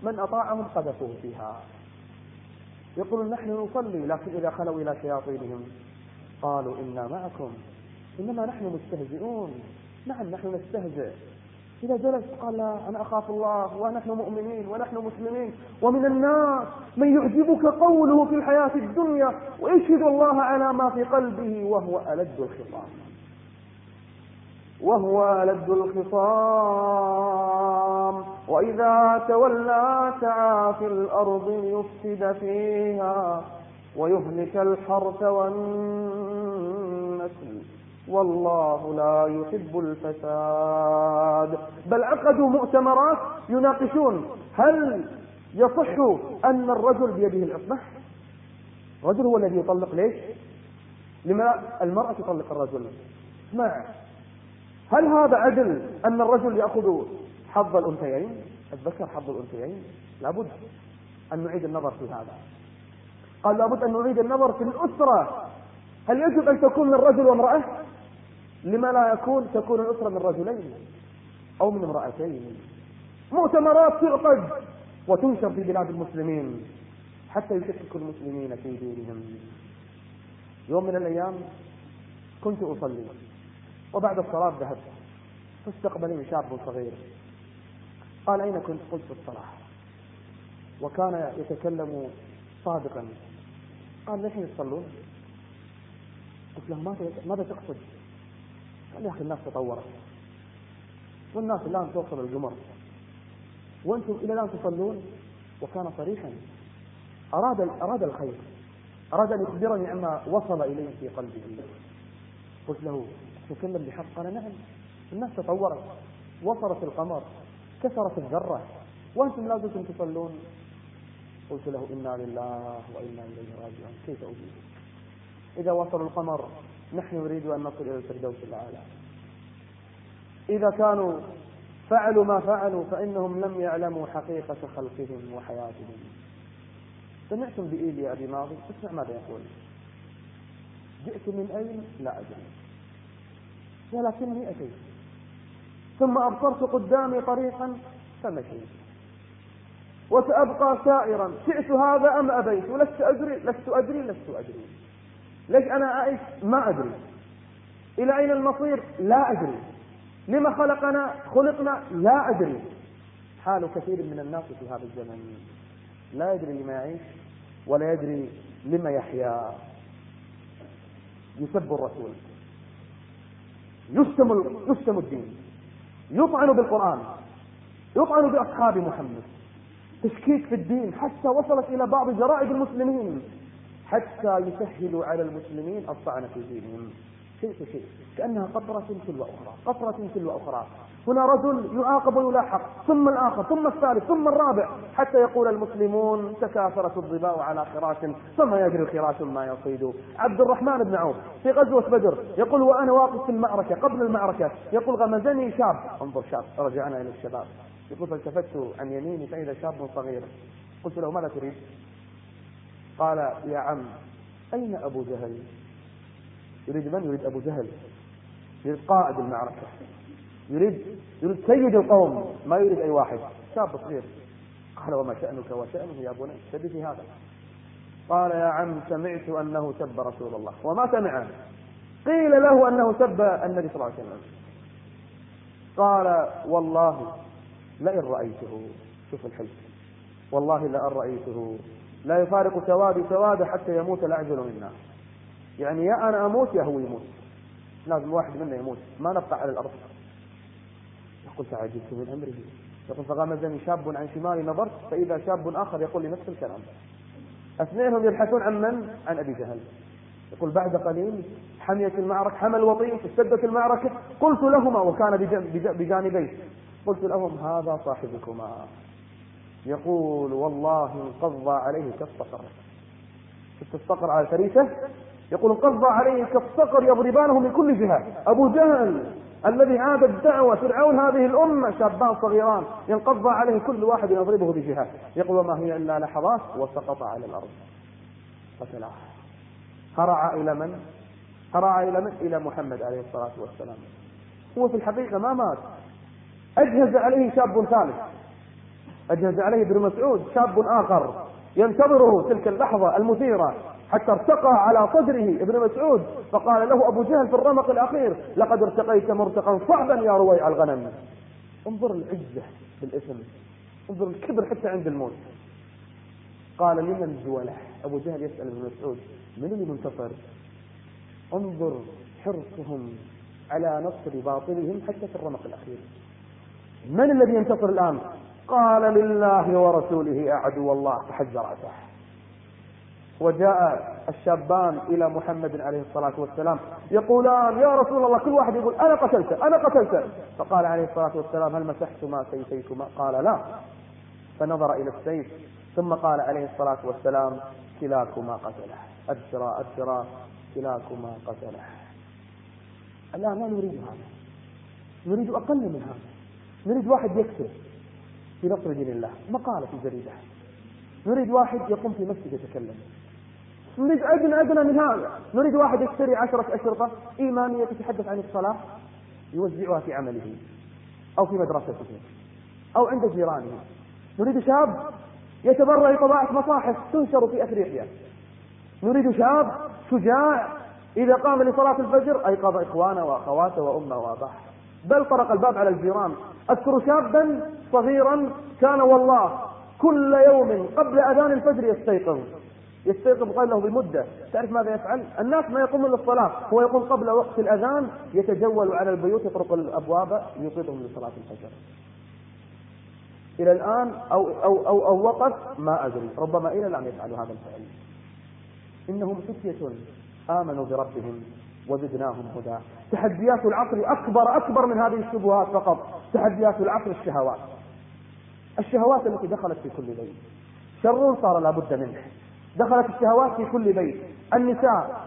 من أطاعهم قذفوه فيها. يقول نحن نصلي لكن إذا خلوا إلى شياطينهم. قالوا إنا معكم. إنما نحن مستهزئون. نعم نحن نستهزئ. إذا جلس قال لا أنا أخاف الله ونحن مؤمنين ونحن مسلمين ومن الناس من يعجبك قوله في الحياة الدنيا ويشهد الله على ما في قلبه وهو ألد الخصام. وهو ألد الخصام. وإذا تولى سعى في الأرض ليفسد فيها ويهلك الحرث والنسل. والله لا يحب الفساد. بل عقدوا مؤتمرات يناقشون هل يصح أن الرجل بيده العصمة الرجل هو الذي يطلق ليش؟ لما المرأة تطلق الرجل. اسمع هل هذا عدل أن الرجل يأخذ حظ الأنثيين؟ الذكر حظ الأنثيين؟ لابد أن نعيد النظر في هذا. قال لابد أن نعيد النظر في الأسرة. هل يجب أن تكون من رجل وامرأة؟ لما لا يكون تكون الأسرة من رجلين أو من امرأتين. مؤتمرات تعقد وتنشر في بلاد المسلمين حتى يشكك المسلمين في دينهم. يوم من الأيام كنت أصلي وبعد الصلاة ذهبت. فاستقبلني شاب صغير. قال أين كنت؟ قلت في الصلاة. وكان يتكلم صادقا. قال نحن يصلون؟ قلت له ماذا تقصد؟ أخي الناس تطورت. والناس الآن توصل القمر. وأنتم إلى الآن تصلون؟ وكان صريحا. أراد أراد الخير. أراد أن يخبرني عما وصل إليه في قلبه. قلت له تكلم بحق. قال نعم. الناس تطورت. وصلت القمر. كسرت الذرة. وأنتم لا زلتم تصلون. قلت له إنا لله وإنا إليه راجعون. كيف أجيب؟ إذا وصلوا القمر. نحن نريد أن نصل إلى الفردوس الأعلى. إذا كانوا فعلوا ما فعلوا فإنهم لم يعلموا حقيقة خلقهم وحياتهم. سمعتم بإيليا أبي ماضي؟ اسمع ماذا يقول؟ جئت من أين؟ لا أدري. ولكني أتيت ثم أبصرت قدامي طريقا فمشيت. وسأبقى سائرا. شئت هذا أم أبيت؟ ولست أدري لست أدري لست أدري. ليش أنا أعيش؟ ما أدري. إلى أين المصير؟ لا أدري. لما خلقنا؟ خلقنا؟ لا أدري. حال كثير من الناس في هذا الزمن. لا يدري لما يعيش ولا يدري لما يحيا. يسب الرسول. يشتم يشتم الدين. يطعن بالقرآن. يطعن بأصحاب محمد. تشكيك في الدين حتى وصلت إلى بعض جرائد المسلمين. حتى يسهلوا على المسلمين الطعن في دينهم. شيء فشيء كأنها قطرة تلو أخرى. قطرة تلو أخرى. هنا رجل يعاقب ويلاحق. ثم الآخر ثم الثالث ثم الرابع. حتى يقول المسلمون تكاثرت الظباء على خراش ثم يجري الخراش ما يصيد. عبد الرحمن بن عوف في غزوة بدر يقول وأنا واقف في المعركة قبل المعركة. يقول غمزني شاب. انظر شاب رجعنا إلى الشباب. يقول فالتفت عن يميني فإذا شاب صغير. قلت له ماذا تريد؟ قال يا عم أين أبو جهل؟ يريد من؟ يريد أبو جهل. يريد قائد المعركة. يريد يريد سيد القوم. ما يريد أي واحد. شاب صغير. قال وما شأنك وشأنه يا بني؟ شد في هذا. قال يا عم سمعت أنه سب رسول الله. وما سمع قيل له أنه سب النبي صلى الله عليه وسلم. قال والله لئن رأيته. شوف الحلف. والله لئن رأيته. لا يفارق سوادي سواد حتى يموت الأعجل منا يعني يا أنا أموت يا هو يموت. لازم واحد منا يموت. ما نبقى على الأرض. يقول تعجبت من أمره يقول فغمزني شاب عن شمالي نظرت فإذا شاب آخر يقول لي نفس الكلام. اثنينهم يبحثون عن من؟ عن أبي جهل. يقول بعد قليل حمية المعركة حمى الوطيس اشتدت المعركة. قلت لهما وكان بجانبيه قلت لهم هذا صاحبكما. يقول والله انقضى عليه كالصقر شفت الصقر على الفريسة؟ يقول انقضى عليه كالصقر يضربانه من كل جهة. أبو جهل الذي عاد الدعوة فرعون هذه الأمة شابان صغيران ينقضى عليه كل واحد يضربه بجهة. يقول وما هي إلا لحظات وسقط على الأرض. قتلاه هرع إلى من؟ هرع إلى من؟ إلى محمد عليه الصلاة والسلام. هو في الحقيقة ما مات. أجهز عليه شاب ثالث. أجهز عليه ابن مسعود شاب آخر ينتظره تلك اللحظة المثيرة حتى ارتقى على صدره ابن مسعود فقال له أبو جهل في الرمق الأخير لقد ارتقيت مرتقا صعبا يا رويع الغنم. انظر العزة بالاسم انظر الكبر حتى عند الموت. قال لمن زوله أبو جهل يسأل ابن مسعود. من اللي منتصر؟ انظر حرصهم على نصر باطلهم حتى في الرمق الأخير. من الذي ينتصر الآن؟ قال لله ورسوله أعدو الله فحج رأسه وجاء الشابان إلى محمد عليه الصلاة والسلام يقولان يا رسول الله كل واحد يقول أنا قتلته أنا قتلته فقال عليه الصلاة والسلام هل مسحتما سيفيكما قال لا. فنظر إلى السيف ثم قال عليه الصلاة والسلام كلاكما قتله. أبشرا أبشرا كلاكما قتله. الآن لا نريد هذا نريد أقل من هذا نريد واحد يكتب في نصر دين الله. مقالة في جريدة. نريد واحد يقوم في مسجد يتكلم. نريد أدنى أدنى من هذا نريد واحد يشتري عشرة أشرطة إيمانية تتحدث عن الصلاة يوزعها في عمله أو في مدرسته أو عند جيرانه. نريد شاب يتبرع بطباعة مصاحف تنشر في أفريقيا. نريد شاب شجاع إذا قام لصلاة الفجر. أيقظ إخوانه وأخواته وأمه وأباه. بل طرق الباب على الجيران. أذكر شابا صغيرا كان والله كل يوم قبل أذان الفجر يستيقظ. يستيقظ قبله بمدة. تعرف ماذا يفعل؟ الناس ما يقومون للصلاة. هو يقوم قبل وقت الأذان يتجول على البيوت يطرق الأبواب يوقظهم لصلاة الفجر. إلى الآن أو, أو, أو, أو وقف ما أدري. ربما إلى الآن يفعلوا هذا الفعل. إنهم فتية آمنوا بربهم وزدناهم هدى. تحديات العقل أكبر أكبر من هذه الشبهات فقط. تحديات العقل الشهوات. الشهوات التي دخلت في كل بيت. شر صار لابد منه. دخلت الشهوات في كل بيت. النساء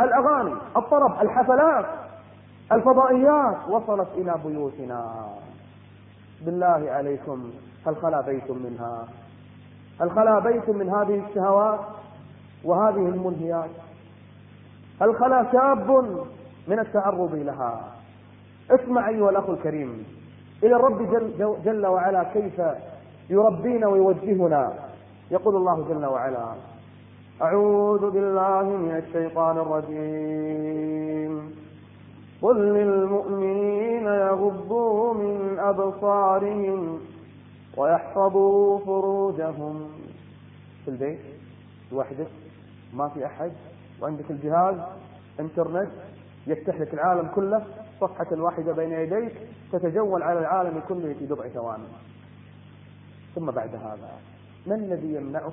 الأغاني الطرب الحفلات الفضائيات وصلت إلى بيوتنا. بالله عليكم هل خلا بيت منها؟ هل خلا بيت من هذه الشهوات وهذه المنهيات؟ هل خلا شاب من التعرض لها؟ اسمع أيها الأخ الكريم. إلى الرب جل, جل وعلا كيف يربينا ويوجهنا. يقول الله جل وعلا أعوذ بالله من الشيطان الرجيم. قل للمؤمنين يغضوا من أبصارهم ويحفظوا فروجهم. في البيت لوحدك ما في أحد. وعندك الجهاز إنترنت يفتح لك العالم كله. صفحة واحدة بين يديك تتجول على العالم كله في بضع ثواني. ثم بعد هذا ما الذي يمنعك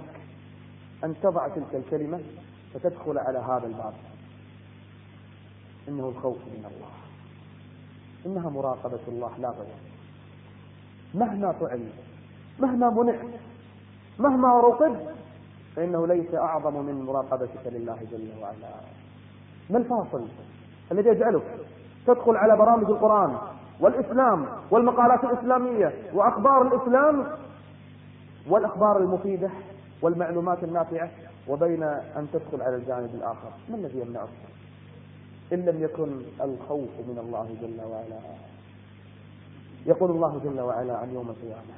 أن تضع تلك الكلمة فتدخل على هذا الباب؟ إنه الخوف من الله. إنها مراقبة الله لا غير. مهما فعل مهما منع مهما رقب فإنه ليس أعظم من مراقبتك لله جل وعلا. ما الفاصل الذي يجعلك تدخل على برامج القرآن والإسلام والمقالات الإسلامية وأخبار الإسلام والأخبار المفيدة والمعلومات النافعة وبين أن تدخل على الجانب الآخر. ما الذي يمنعك؟ إن لم يكن الخوف من الله جل وعلا. يقول الله جل وعلا عن يوم القيامة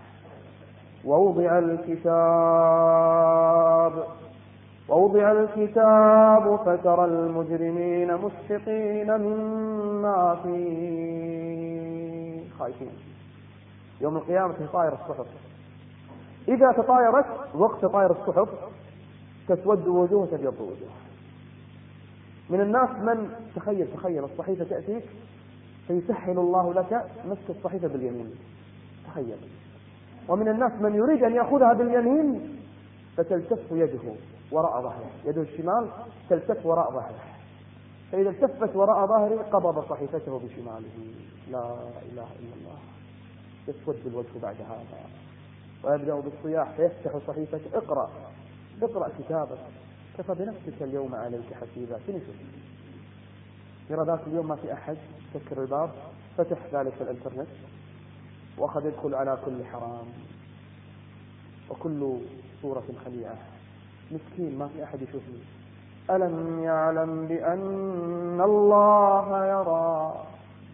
ووضع الكتاب ووضع الكتاب فترى المجرمين مشفقين مما فيه. خايفين. يوم القيامة تطاير الصحف. إذا تطايرت وقت تطاير الصحف تسود وجوه تبيض وجوه. من الناس من تخيل تخيل الصحيفة تأتيك فيسهل الله لك مسك الصحيفة باليمين. تخيل. ومن الناس من يريد أن يأخذها باليمين فتلتف يده. وراء ظهره. يده الشمال تلتف وراء ظهره. فإذا التفت وراء ظهره قبض صحيفته بشماله. لا إله إلا الله. يسود الوجه بعد هذا. ويبدأ بالصياح. فيفتح صحيفته اقرأ. اقرأ كتابك. كفى بنفسك اليوم عليك حسيبا. شنو يرى ذاك اليوم ما في أحد. سكر الباب. فتح ذلك الإنترنت. وأخذ يدخل على كل حرام. وكل صورة خليعة. مسكين ما في أحد يشوفني. ألم يعلم بأن الله يرى؟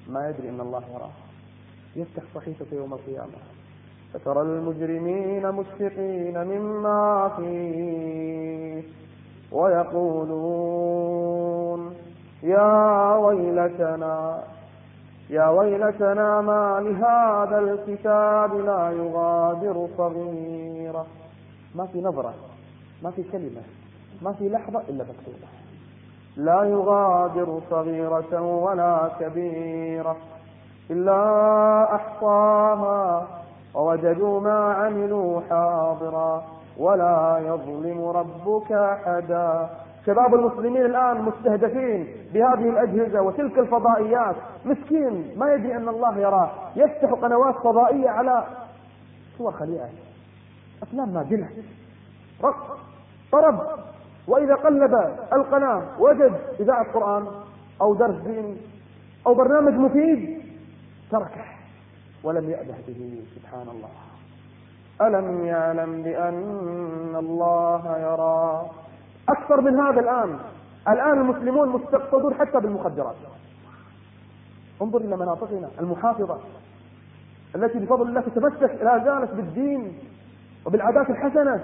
ما يدري أن الله يراه يفتح صحيفة يوم القيامة. فترى المجرمين مشفقين مما فيه ويقولون يا ويلتنا يا ويلتنا ما لهذا الكتاب لا يغادر صغيرة. ما في نظرة. ما في كلمة ما في لحظة إلا مكتوبة. لا يغادر صغيرة ولا كبيرة إلا أحصاها ووجدوا ما عملوا حاضرا ولا يظلم ربك أحدا. شباب المسلمين الآن مستهدفين بهذه الأجهزة وتلك الفضائيات. مسكين ما يدري أن الله يراه. يفتح قنوات فضائية على صور خليعة. أفلام ماجنة رقص طرب. وإذا قلب القناة وجد إذاعة قرآن أو درس دين أو برنامج مفيد تركه ولم يأبه به سبحان الله ألم يعلم بأن الله يرى؟ أكثر من هذا الآن. الآن المسلمون مستقصدون حتى بالمخدرات. انظر إلى مناطقنا المحافظة التي بفضل الله تتمسك لا زالت بالدين وبالعادات الحسنة.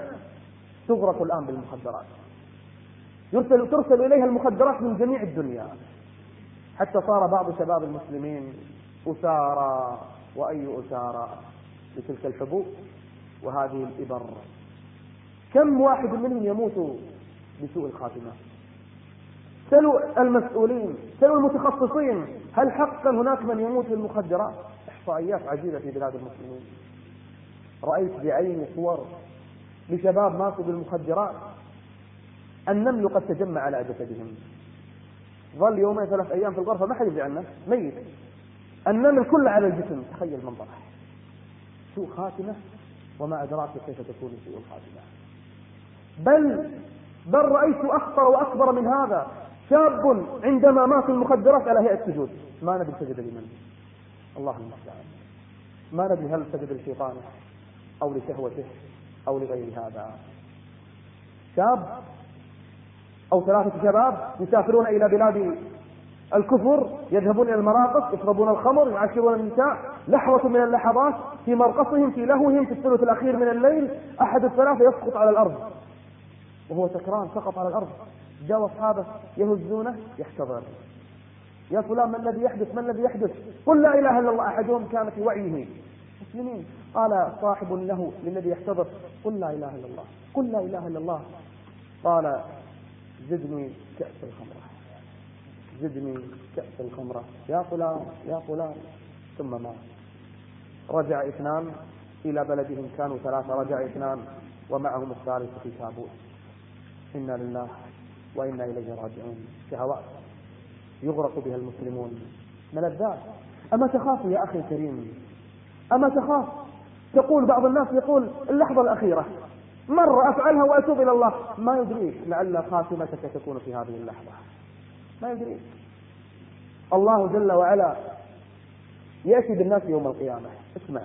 تغرق الآن بالمخدرات. يرسل ترسل إليها المخدرات من جميع الدنيا. حتى صار بعض شباب المسلمين أسارى وأي أسارى لتلك الحبوب وهذه الإبر. كم واحد منهم يموت بسوء الخاتمة؟ سلوا المسؤولين سلوا المتخصصين هل حقا هناك من يموت بالمخدرات؟ إحصائيات عجيبة في بلاد المسلمين. رأيت بعيني صور لشباب ماتوا بالمخدرات. النمل قد تجمع على جسدهم ظل يومين ثلاث أيام في الغرفة ما حد يدري عنه. ميت. النمل كله على الجسم. تخيل منظره. سوء خاتمة وما أدراك كيف تكون سوء الخاتمة. بل بل رأيت أخطر وأكبر من هذا. شاب عندما مات المخدرات على هيئة سجود ما ندري سجد لمن. الله المستعان ما ندري هل سجد لشيطانه أو لشهوته. أو لغير هذا. شاب أو ثلاثة شباب يسافرون إلى بلاد الكفر يذهبون إلى المراقص يشربون الخمر يعاشرون النساء. لحظة من اللحظات في مرقصهم في لهوهم في الثلث الأخير من الليل أحد الثلاثة يسقط على الأرض. وهو سكران سقط على الأرض. جاء أصحابه يهزونه يحتضر. يا فلان ما الذي يحدث؟ ما الذي يحدث؟ قل لا إله إلا الله أحدهم كان في وعيه. مسلمين. قال صاحب له للذي يحتضر قل لا إله إلا الله قل لا إله إلا الله. قال زدني كأس الخمرة زدني كأس الخمرة. يا فلان يا فلان. ثم مات رجع اثنان إلى بلدهم كانوا ثلاثة رجع اثنان ومعهم الثالث في تابوت. إنا لله وإنا إليه راجعون. شهوات يغرق بها المسلمون. ملذات أما تخاف يا أخي الكريم؟ أما تخاف؟ تقول بعض الناس يقول اللحظة الأخيرة. مرة أفعلها وأتوب إلى الله. ما يدريك لعل خاتمتك تكون في هذه اللحظة. ما يدريك الله جل وعلا يأتي بالناس يوم القيامة. اسمع.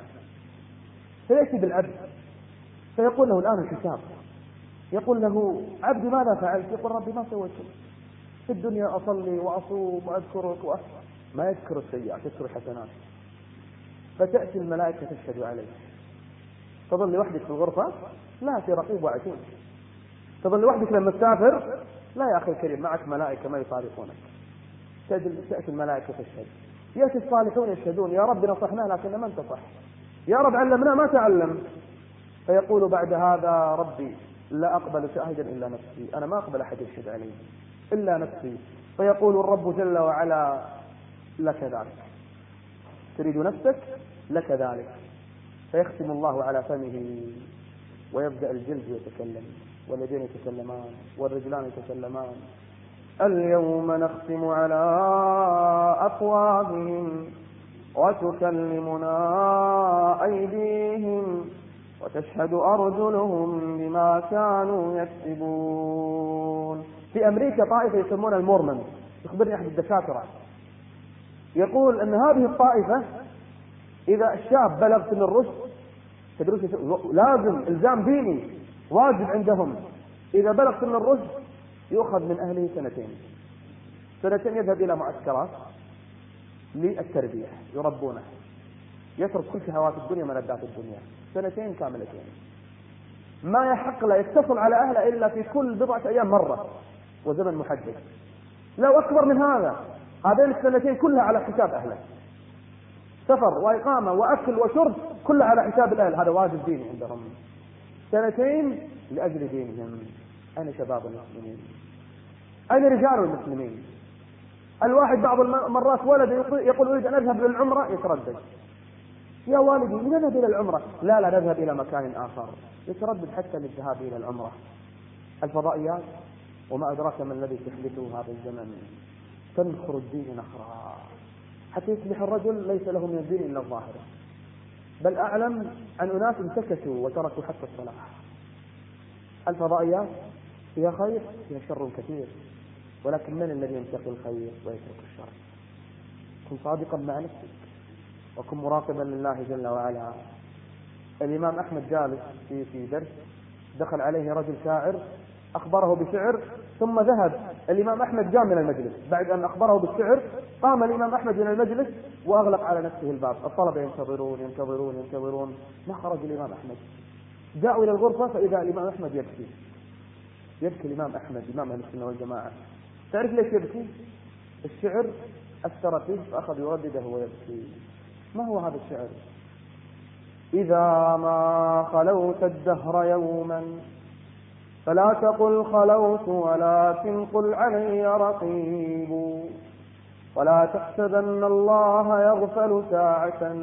فيأتي بالعبد. فيقول له الآن الحساب. يقول له عبدي ماذا فعلت؟ يقول ربي ما سويت. في الدنيا أصلي وأصوم وأذكرك وأحسن ما يذكر السيئات يذكر الحسنات. فتأتي الملائكة تشهد عليك تظل لوحدك في الغرفة؟ لا في رقيب وعتيد تظل لوحدك لما تسافر؟ لا يا أخي الكريم معك ملائكة ما يفارقونك تأتي الملائكة تشهد. يأتي الصالحون يشهدون. يا رب نصحناه لكن لم انتصح يا رب علمناه ما تعلم. فيقول بعد هذا ربي لا أقبل شاهدا إلا نفسي. أنا ما أقبل أحد يشهد علي إلا نفسي. فيقول الرب جل وعلا لك ذلك. تريد نفسك؟ لك ذلك. فيختم الله على فمه ويبدأ الجلد يتكلم واليدين يتكلمان والرجلان يتكلمان. اليوم نختم على أفواههم وتكلمنا أيديهم تشهد أرجلهم بما كانوا يكسبون. في أمريكا طائفة يسمونها المورمن يخبرني أحد الدكاترة. يقول أن هذه الطائفة إذا الشاب بلغ سن الرشد تدرون لازم إلزام ديني واجب عندهم. إذا بلغ سن الرشد يؤخذ من أهله سنتين. سنتين يذهب إلى معسكرات للتربية يربونه. يترك كل شهوات الدنيا ملذات الدنيا. سنتين كاملتين. ما يحق له يتصل على أهله إلا في كل بضعة أيام مرة وزمن محدد. لو أكبر من هذا هذين السنتين كلها على حساب أهله. سفر وإقامة وأكل وشرب كلها على حساب الأهل. هذا واجب ديني عندهم. سنتين لأجل دينهم. أين شباب المسلمين. أين رجال المسلمين. الواحد بعض المرات ولد يقول أريد أن أذهب للعمرة يتردد. يا والدي لنذهب إلى العمرة؟ لا لا نذهب إلى مكان آخر. يتردد حتى للذهاب إلى العمرة. الفضائيات وما أدراك ما الذي تحدثه هذا الزمن. تنخر الدين نخرا حتى يصبح الرجل ليس له من الدين إلا الظاهر. بل أعلم عن أناس انتكسوا وتركوا حتى الصلاة. الفضائيات فيها خير فيها شر كثير. ولكن من الذي ينتقي الخير ويترك الشر. كن صادقا مع نفسك. وكن مراقبا لله جل وعلا. الإمام أحمد جالس في في درس. دخل عليه رجل شاعر أخبره بشعر ثم ذهب. الإمام أحمد جاء من المجلس. بعد أن أخبره بالشعر قام الإمام أحمد من المجلس وأغلق على نفسه الباب. الطلبة ينتظرون ينتظرون ينتظرون. ما خرج الإمام أحمد. جاءوا إلى الغرفة فإذا الإمام أحمد يبكي. يبكي الإمام أحمد إمام أهل السنة والجماعة. تعرف ليش يبكي؟ الشعر أثر فيه فأخذ يردده ويبكي. ما هو هذا الشعر؟ إذا ما خلوت الدهر يوما فلا تقل خلوت ولكن قل علي رقيب. ولا تحسبن الله يغفل ساعة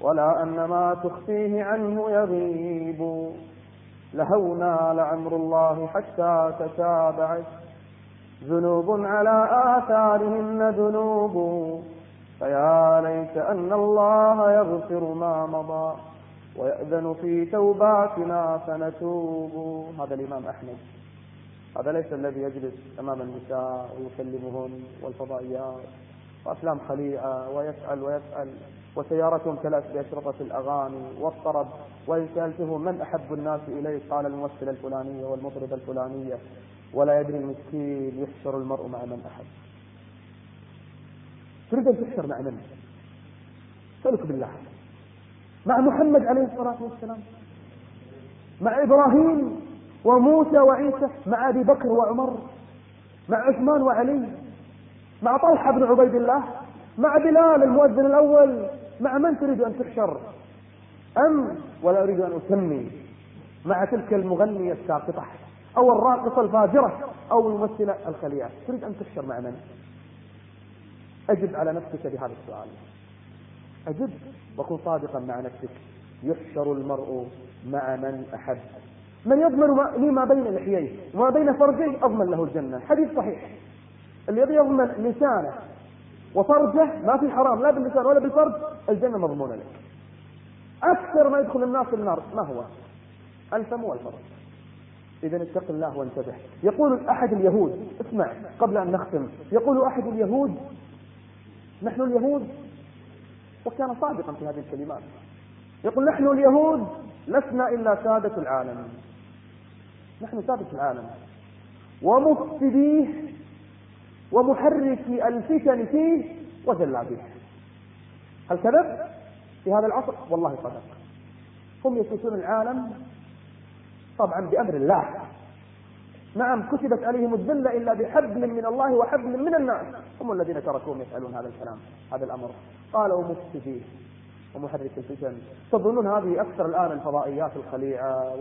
ولا أن ما تخفيه عنه يغيب. لهونا لعمر الله حتى تتابعت ذنوب على آثارهن ذنوب. فيا ليت أن الله يغفر ما مضى ويأذن في توباتنا فنتوب. هذا الإمام أحمد. هذا ليس الذي يجلس أمام النساء ويكلمهن والفضائيات وأفلام خليعة ويفعل ويفعل وسيارتهم ثلاث بأشرطة الأغاني والطرب. وإن سألته من أحب الناس إليه قال الممثلة الفلانية والمطربة الفلانية ولا يدري المسكين يحشر المرء مع من أحب. تريد أن تحشر مع من؟ سألك بالله. مع محمد عليه الصلاة والسلام. مع إبراهيم. وموسى وعيسى مع أبي بكر وعمر مع عثمان وعلي مع طلحة بن عبيد الله مع بلال المؤذن الأول مع من تريد أن تحشر؟ أم ولا أريد أن أسمي مع تلك المغنية الساقطة أو الراقصة الفاجرة أو الممثلة الخليعة تريد أن تحشر مع من؟ أجب على نفسك بهذا السؤال. أجب وكن صادقا مع نفسك. يحشر المرء مع من أحب. من يضمن لي ما بين لحييه وما بين فرجيه أضمن له الجنة. حديث صحيح. الذي يضمن لسانه وفرجه ما في حرام لا باللسان ولا بالفرج الجنة مضمونة لك. أكثر ما يدخل الناس النار ما هو؟ الفم والفرج. إذا اتق الله وانتبه. يقول أحد اليهود اسمع قبل أن نختم. يقول أحد اليهود نحن اليهود؟ وكان صادقا في هذه الكلمات. يقول نحن اليهود لسنا إلا سادة العالم. نحن سادة العالم. ومفسديه ومحركي الفتن فيه وزلابيه هل كذب في هذا العصر؟ والله صدق هم يسوسون العالم طبعا بأمر الله. نعم كتبت عليهم الذلة إلا بحبل من الله وحبل من الناس. هم الذين تركوهم يفعلون هذا الكلام هذا الأمر. قالوا مفتي ومحرك الفتن تظنون هذه أكثر الآن الفضائيات الخليعة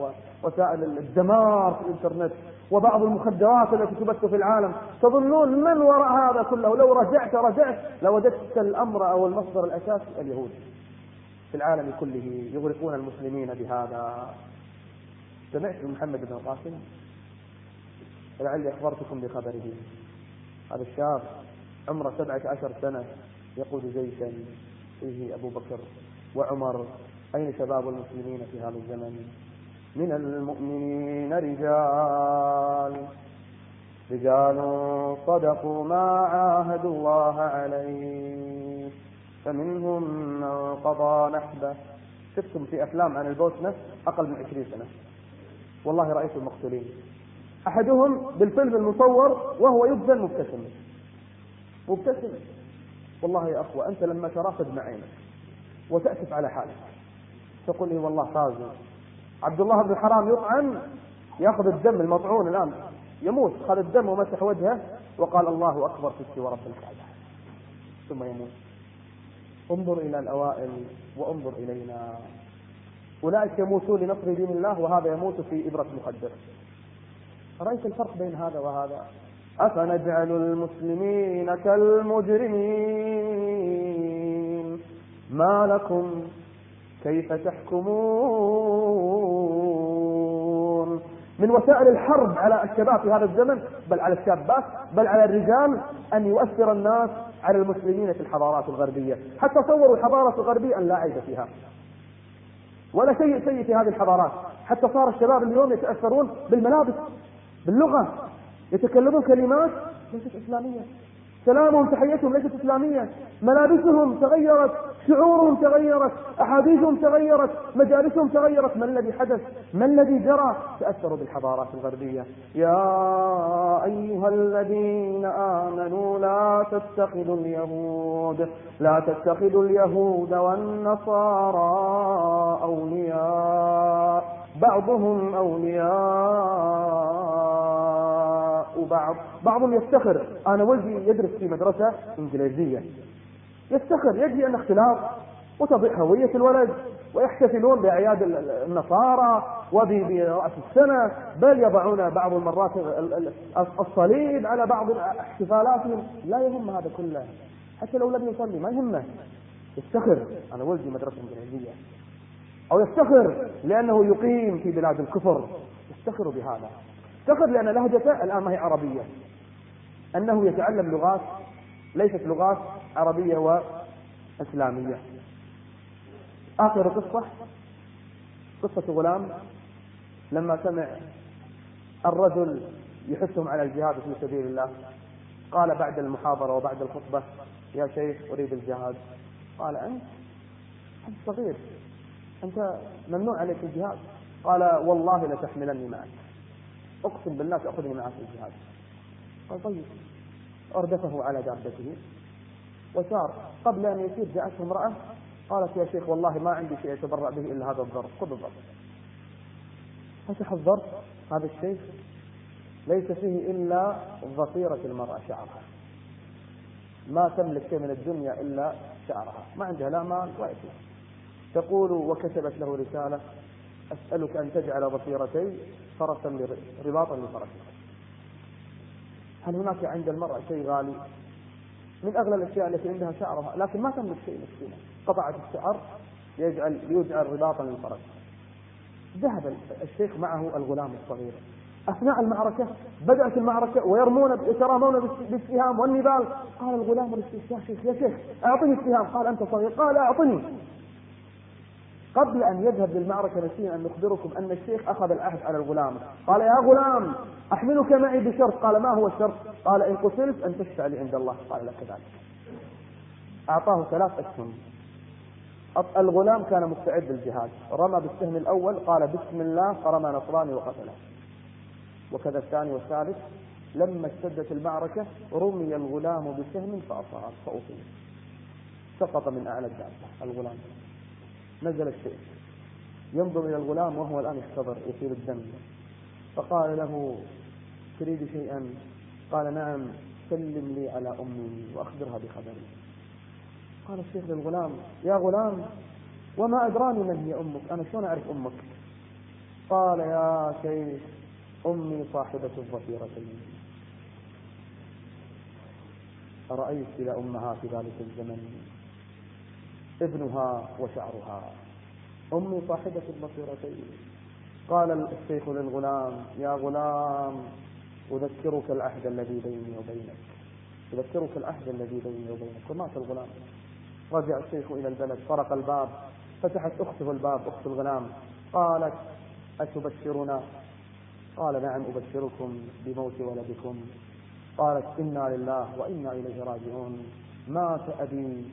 ووسائل الدمار في الإنترنت وبعض المخدرات التي تبث في العالم. تظنون من وراء هذا كله؟ لو رجعت رجعت. لوجدت الأمر أو المصدر الأساسي اليهود في العالم كله يغرقون المسلمين بهذا. سمعت محمد بن القاسم لعلي أخبرتكم بخبره. هذا الشاب عمره سبعة عشر سنة يقود جيشا فيه أبو بكر. وعمر أين شباب المسلمين في هذا الزمن؟ من المؤمنين رجال. رجال صدقوا ما عاهدوا الله عليه. فمنهم من قضى نحبه. شفتم في أفلام عن البوسنة أقل من عشرين سنة. والله رأيت المقتولين أحدهم بالفيلم المصور وهو يبذل مبتسم. مبتسم. والله يا أخوة أنت لما تراه تدمع عينك وتأسف على حالك. تقول لي والله فاز. عبد الله بن حرام يطعن يأخذ الدم المطعون الآن. يموت. خذ الدم ومسح وجهه وقال الله أكبر في ورب الكعبة. ثم يموت. انظر إلى الأوائل وانظر إلينا. أولئك يموتون لنصر دين الله وهذا يموت في إبرة مخدر رأيت الفرق بين هذا وهذا؟ أفنجعل المسلمين كالمجرمين. ما لكم كيف تحكمون؟ من وسائل الحرب على الشباب في هذا الزمن بل على الشابات بل على الرجال أن يؤثر الناس على المسلمين في الحضارات الغربية. حتى صوروا الحضارة الغربية أن لا عيب فيها. ولا شيء سيء في هذه الحضارات. حتى صار الشباب اليوم يتأثرون بالملابس باللغة. يتكلمون كلمات ليست إسلامية. سلامهم تحيتهم ليست إسلامية. ملابسهم تغيرت شعورهم تغيرت أحاديثهم تغيرت مجالسهم تغيرت. ما الذي حدث؟ ما الذي جرى؟ تأثروا بالحضارات الغربية. يا أيها الذين آمنوا لا تتخذوا اليهود لا تتخذوا اليهود والنصارى أولياء. بعضهم أولياء بعض. بعضهم يفتخر. أنا ولدي يدرس في مدرسة إنجليزية. يفتخر. يجي أن اختلاط وتضيع هوية الولد ويحتفلون بأعياد النصارى وبرأس السنة. بل يضعون بعض المرات الصليب على بعض احتفالاتهم. لا يهم هذا كله. حتى لو لم يصلي ما يهمه. يفتخر. أنا ولدي مدرسة إنجليزية. أو يفتخر لأنه يقيم في بلاد الكفر. يفتخر بهذا. يفتخر لأن لهجته الآن ما هي عربية. أنه يتعلم لغات ليست لغات عربية وإسلامية. آخر قصة قصة غلام. لما سمع الرجل يحثهم على الجهاد في سبيل الله قال بعد المحاضرة وبعد الخطبة يا شيخ أريد الجهاد. قال أنت صغير. أنت ممنوع عليك الجهاد. قال والله لتحملني معك. أقسم بالله تأخذني معك الجهاد. قال طيب. أردفه على دابته وسار قبل أن يسير جاءته امرأة قالت يا شيخ والله ما عندي شيء أتبرع به إلا هذا الظرف خذ الظرف فتح الظرف هذا الشيخ ليس فيه إلا ضفيرة المرأة شعرها. ما تملك شيء من الدنيا إلا شعرها. ما عندها لا مال ولا شيء. تقول وكتبت له رسالة أسألك أن تجعل ضفيرتي فرسا رباطا لفرسك. هل هناك عند المرأة شيء غالي؟ من أغلى الأشياء التي عندها شعرها لكن ما تملك شيء مسكينة. قطعت الشعر يجعل يجعل رباطا للفرس ذهب الشيخ معه الغلام الصغير. أثناء المعركة بدأت المعركة ويرمون يترامون بالسهام والنبال. قال الغلام يا شيخ يا شيخ أعطني السهام. قال أنت صغير. قال أعطني. قبل أن يذهب للمعركة نسينا أن نخبركم أن الشيخ أخذ العهد على الغلام. قال يا غلام أحملك معي بشرط. قال ما هو الشرط؟ قال إن قتلت أن تشفع لي عند الله. قال لك ذلك أعطاه ثلاث أسهم. الغلام كان مستعد للجهاد. رمى بالسهم الأول قال بسم الله فرمى نصراني وقتله. وكذا الثاني والثالث لما اشتدت المعركة رمي الغلام بسهم فأصاب فأصيب. سقط من أعلى الدابة الغلام. نزل الشيء. ينظر إلى الغلام وهو الآن يحتضر يصير الدم. فقال له تريد شيئا؟ قال نعم سلم لي على أمي وأخبرها بخبري. قال الشيخ للغلام يا غلام وما أدراني من هي أمك؟ أنا شلون أعرف أمك؟ قال يا شيخ أمي صاحبة الظفيرتين أرأيت إلى أمها في ذلك الزمن؟ ابنها وشعرها. أمي صاحبة البصيرتين. قال الشيخ للغلام يا غلام أذكرك العهد الذي بيني وبينك. أذكرك العهد الذي بيني وبينك. ومات الغلام. رجع الشيخ إلى البلد طرق الباب فتحت أخته الباب أخت الغلام. قالت أتبشرنا؟ قال نعم أبشركم بموت ولدكم. قالت إنا لله وإنا إليه راجعون. مات أبي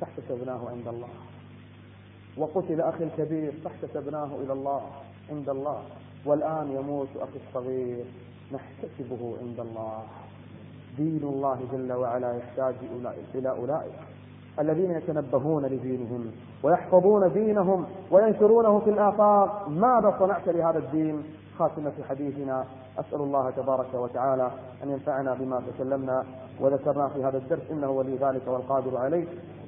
فاحتسبناه عند الله. وقتل أخي الكبير فاحتسبناه إلى الله عند الله. والآن يموت أخي الصغير نحتسبه عند الله. دين الله جل وعلا يحتاج إلى أولئك الذين يتنبهون لدينهم ويحفظون دينهم وينشرونه في الآفاق. ماذا صنعت لهذا الدين؟ خاتمة حديثنا. أسأل الله تبارك وتعالى أن ينفعنا بما تكلمنا وذكرنا في هذا الدرس إنه ولي ذلك والقادر عليه.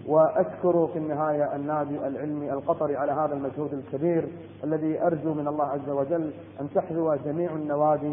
وأشكر في النهاية النادي العلمي القطري على هذا المجهود الكبير الذي أرجو من الله عز وجل أن تحذو جميع النوادي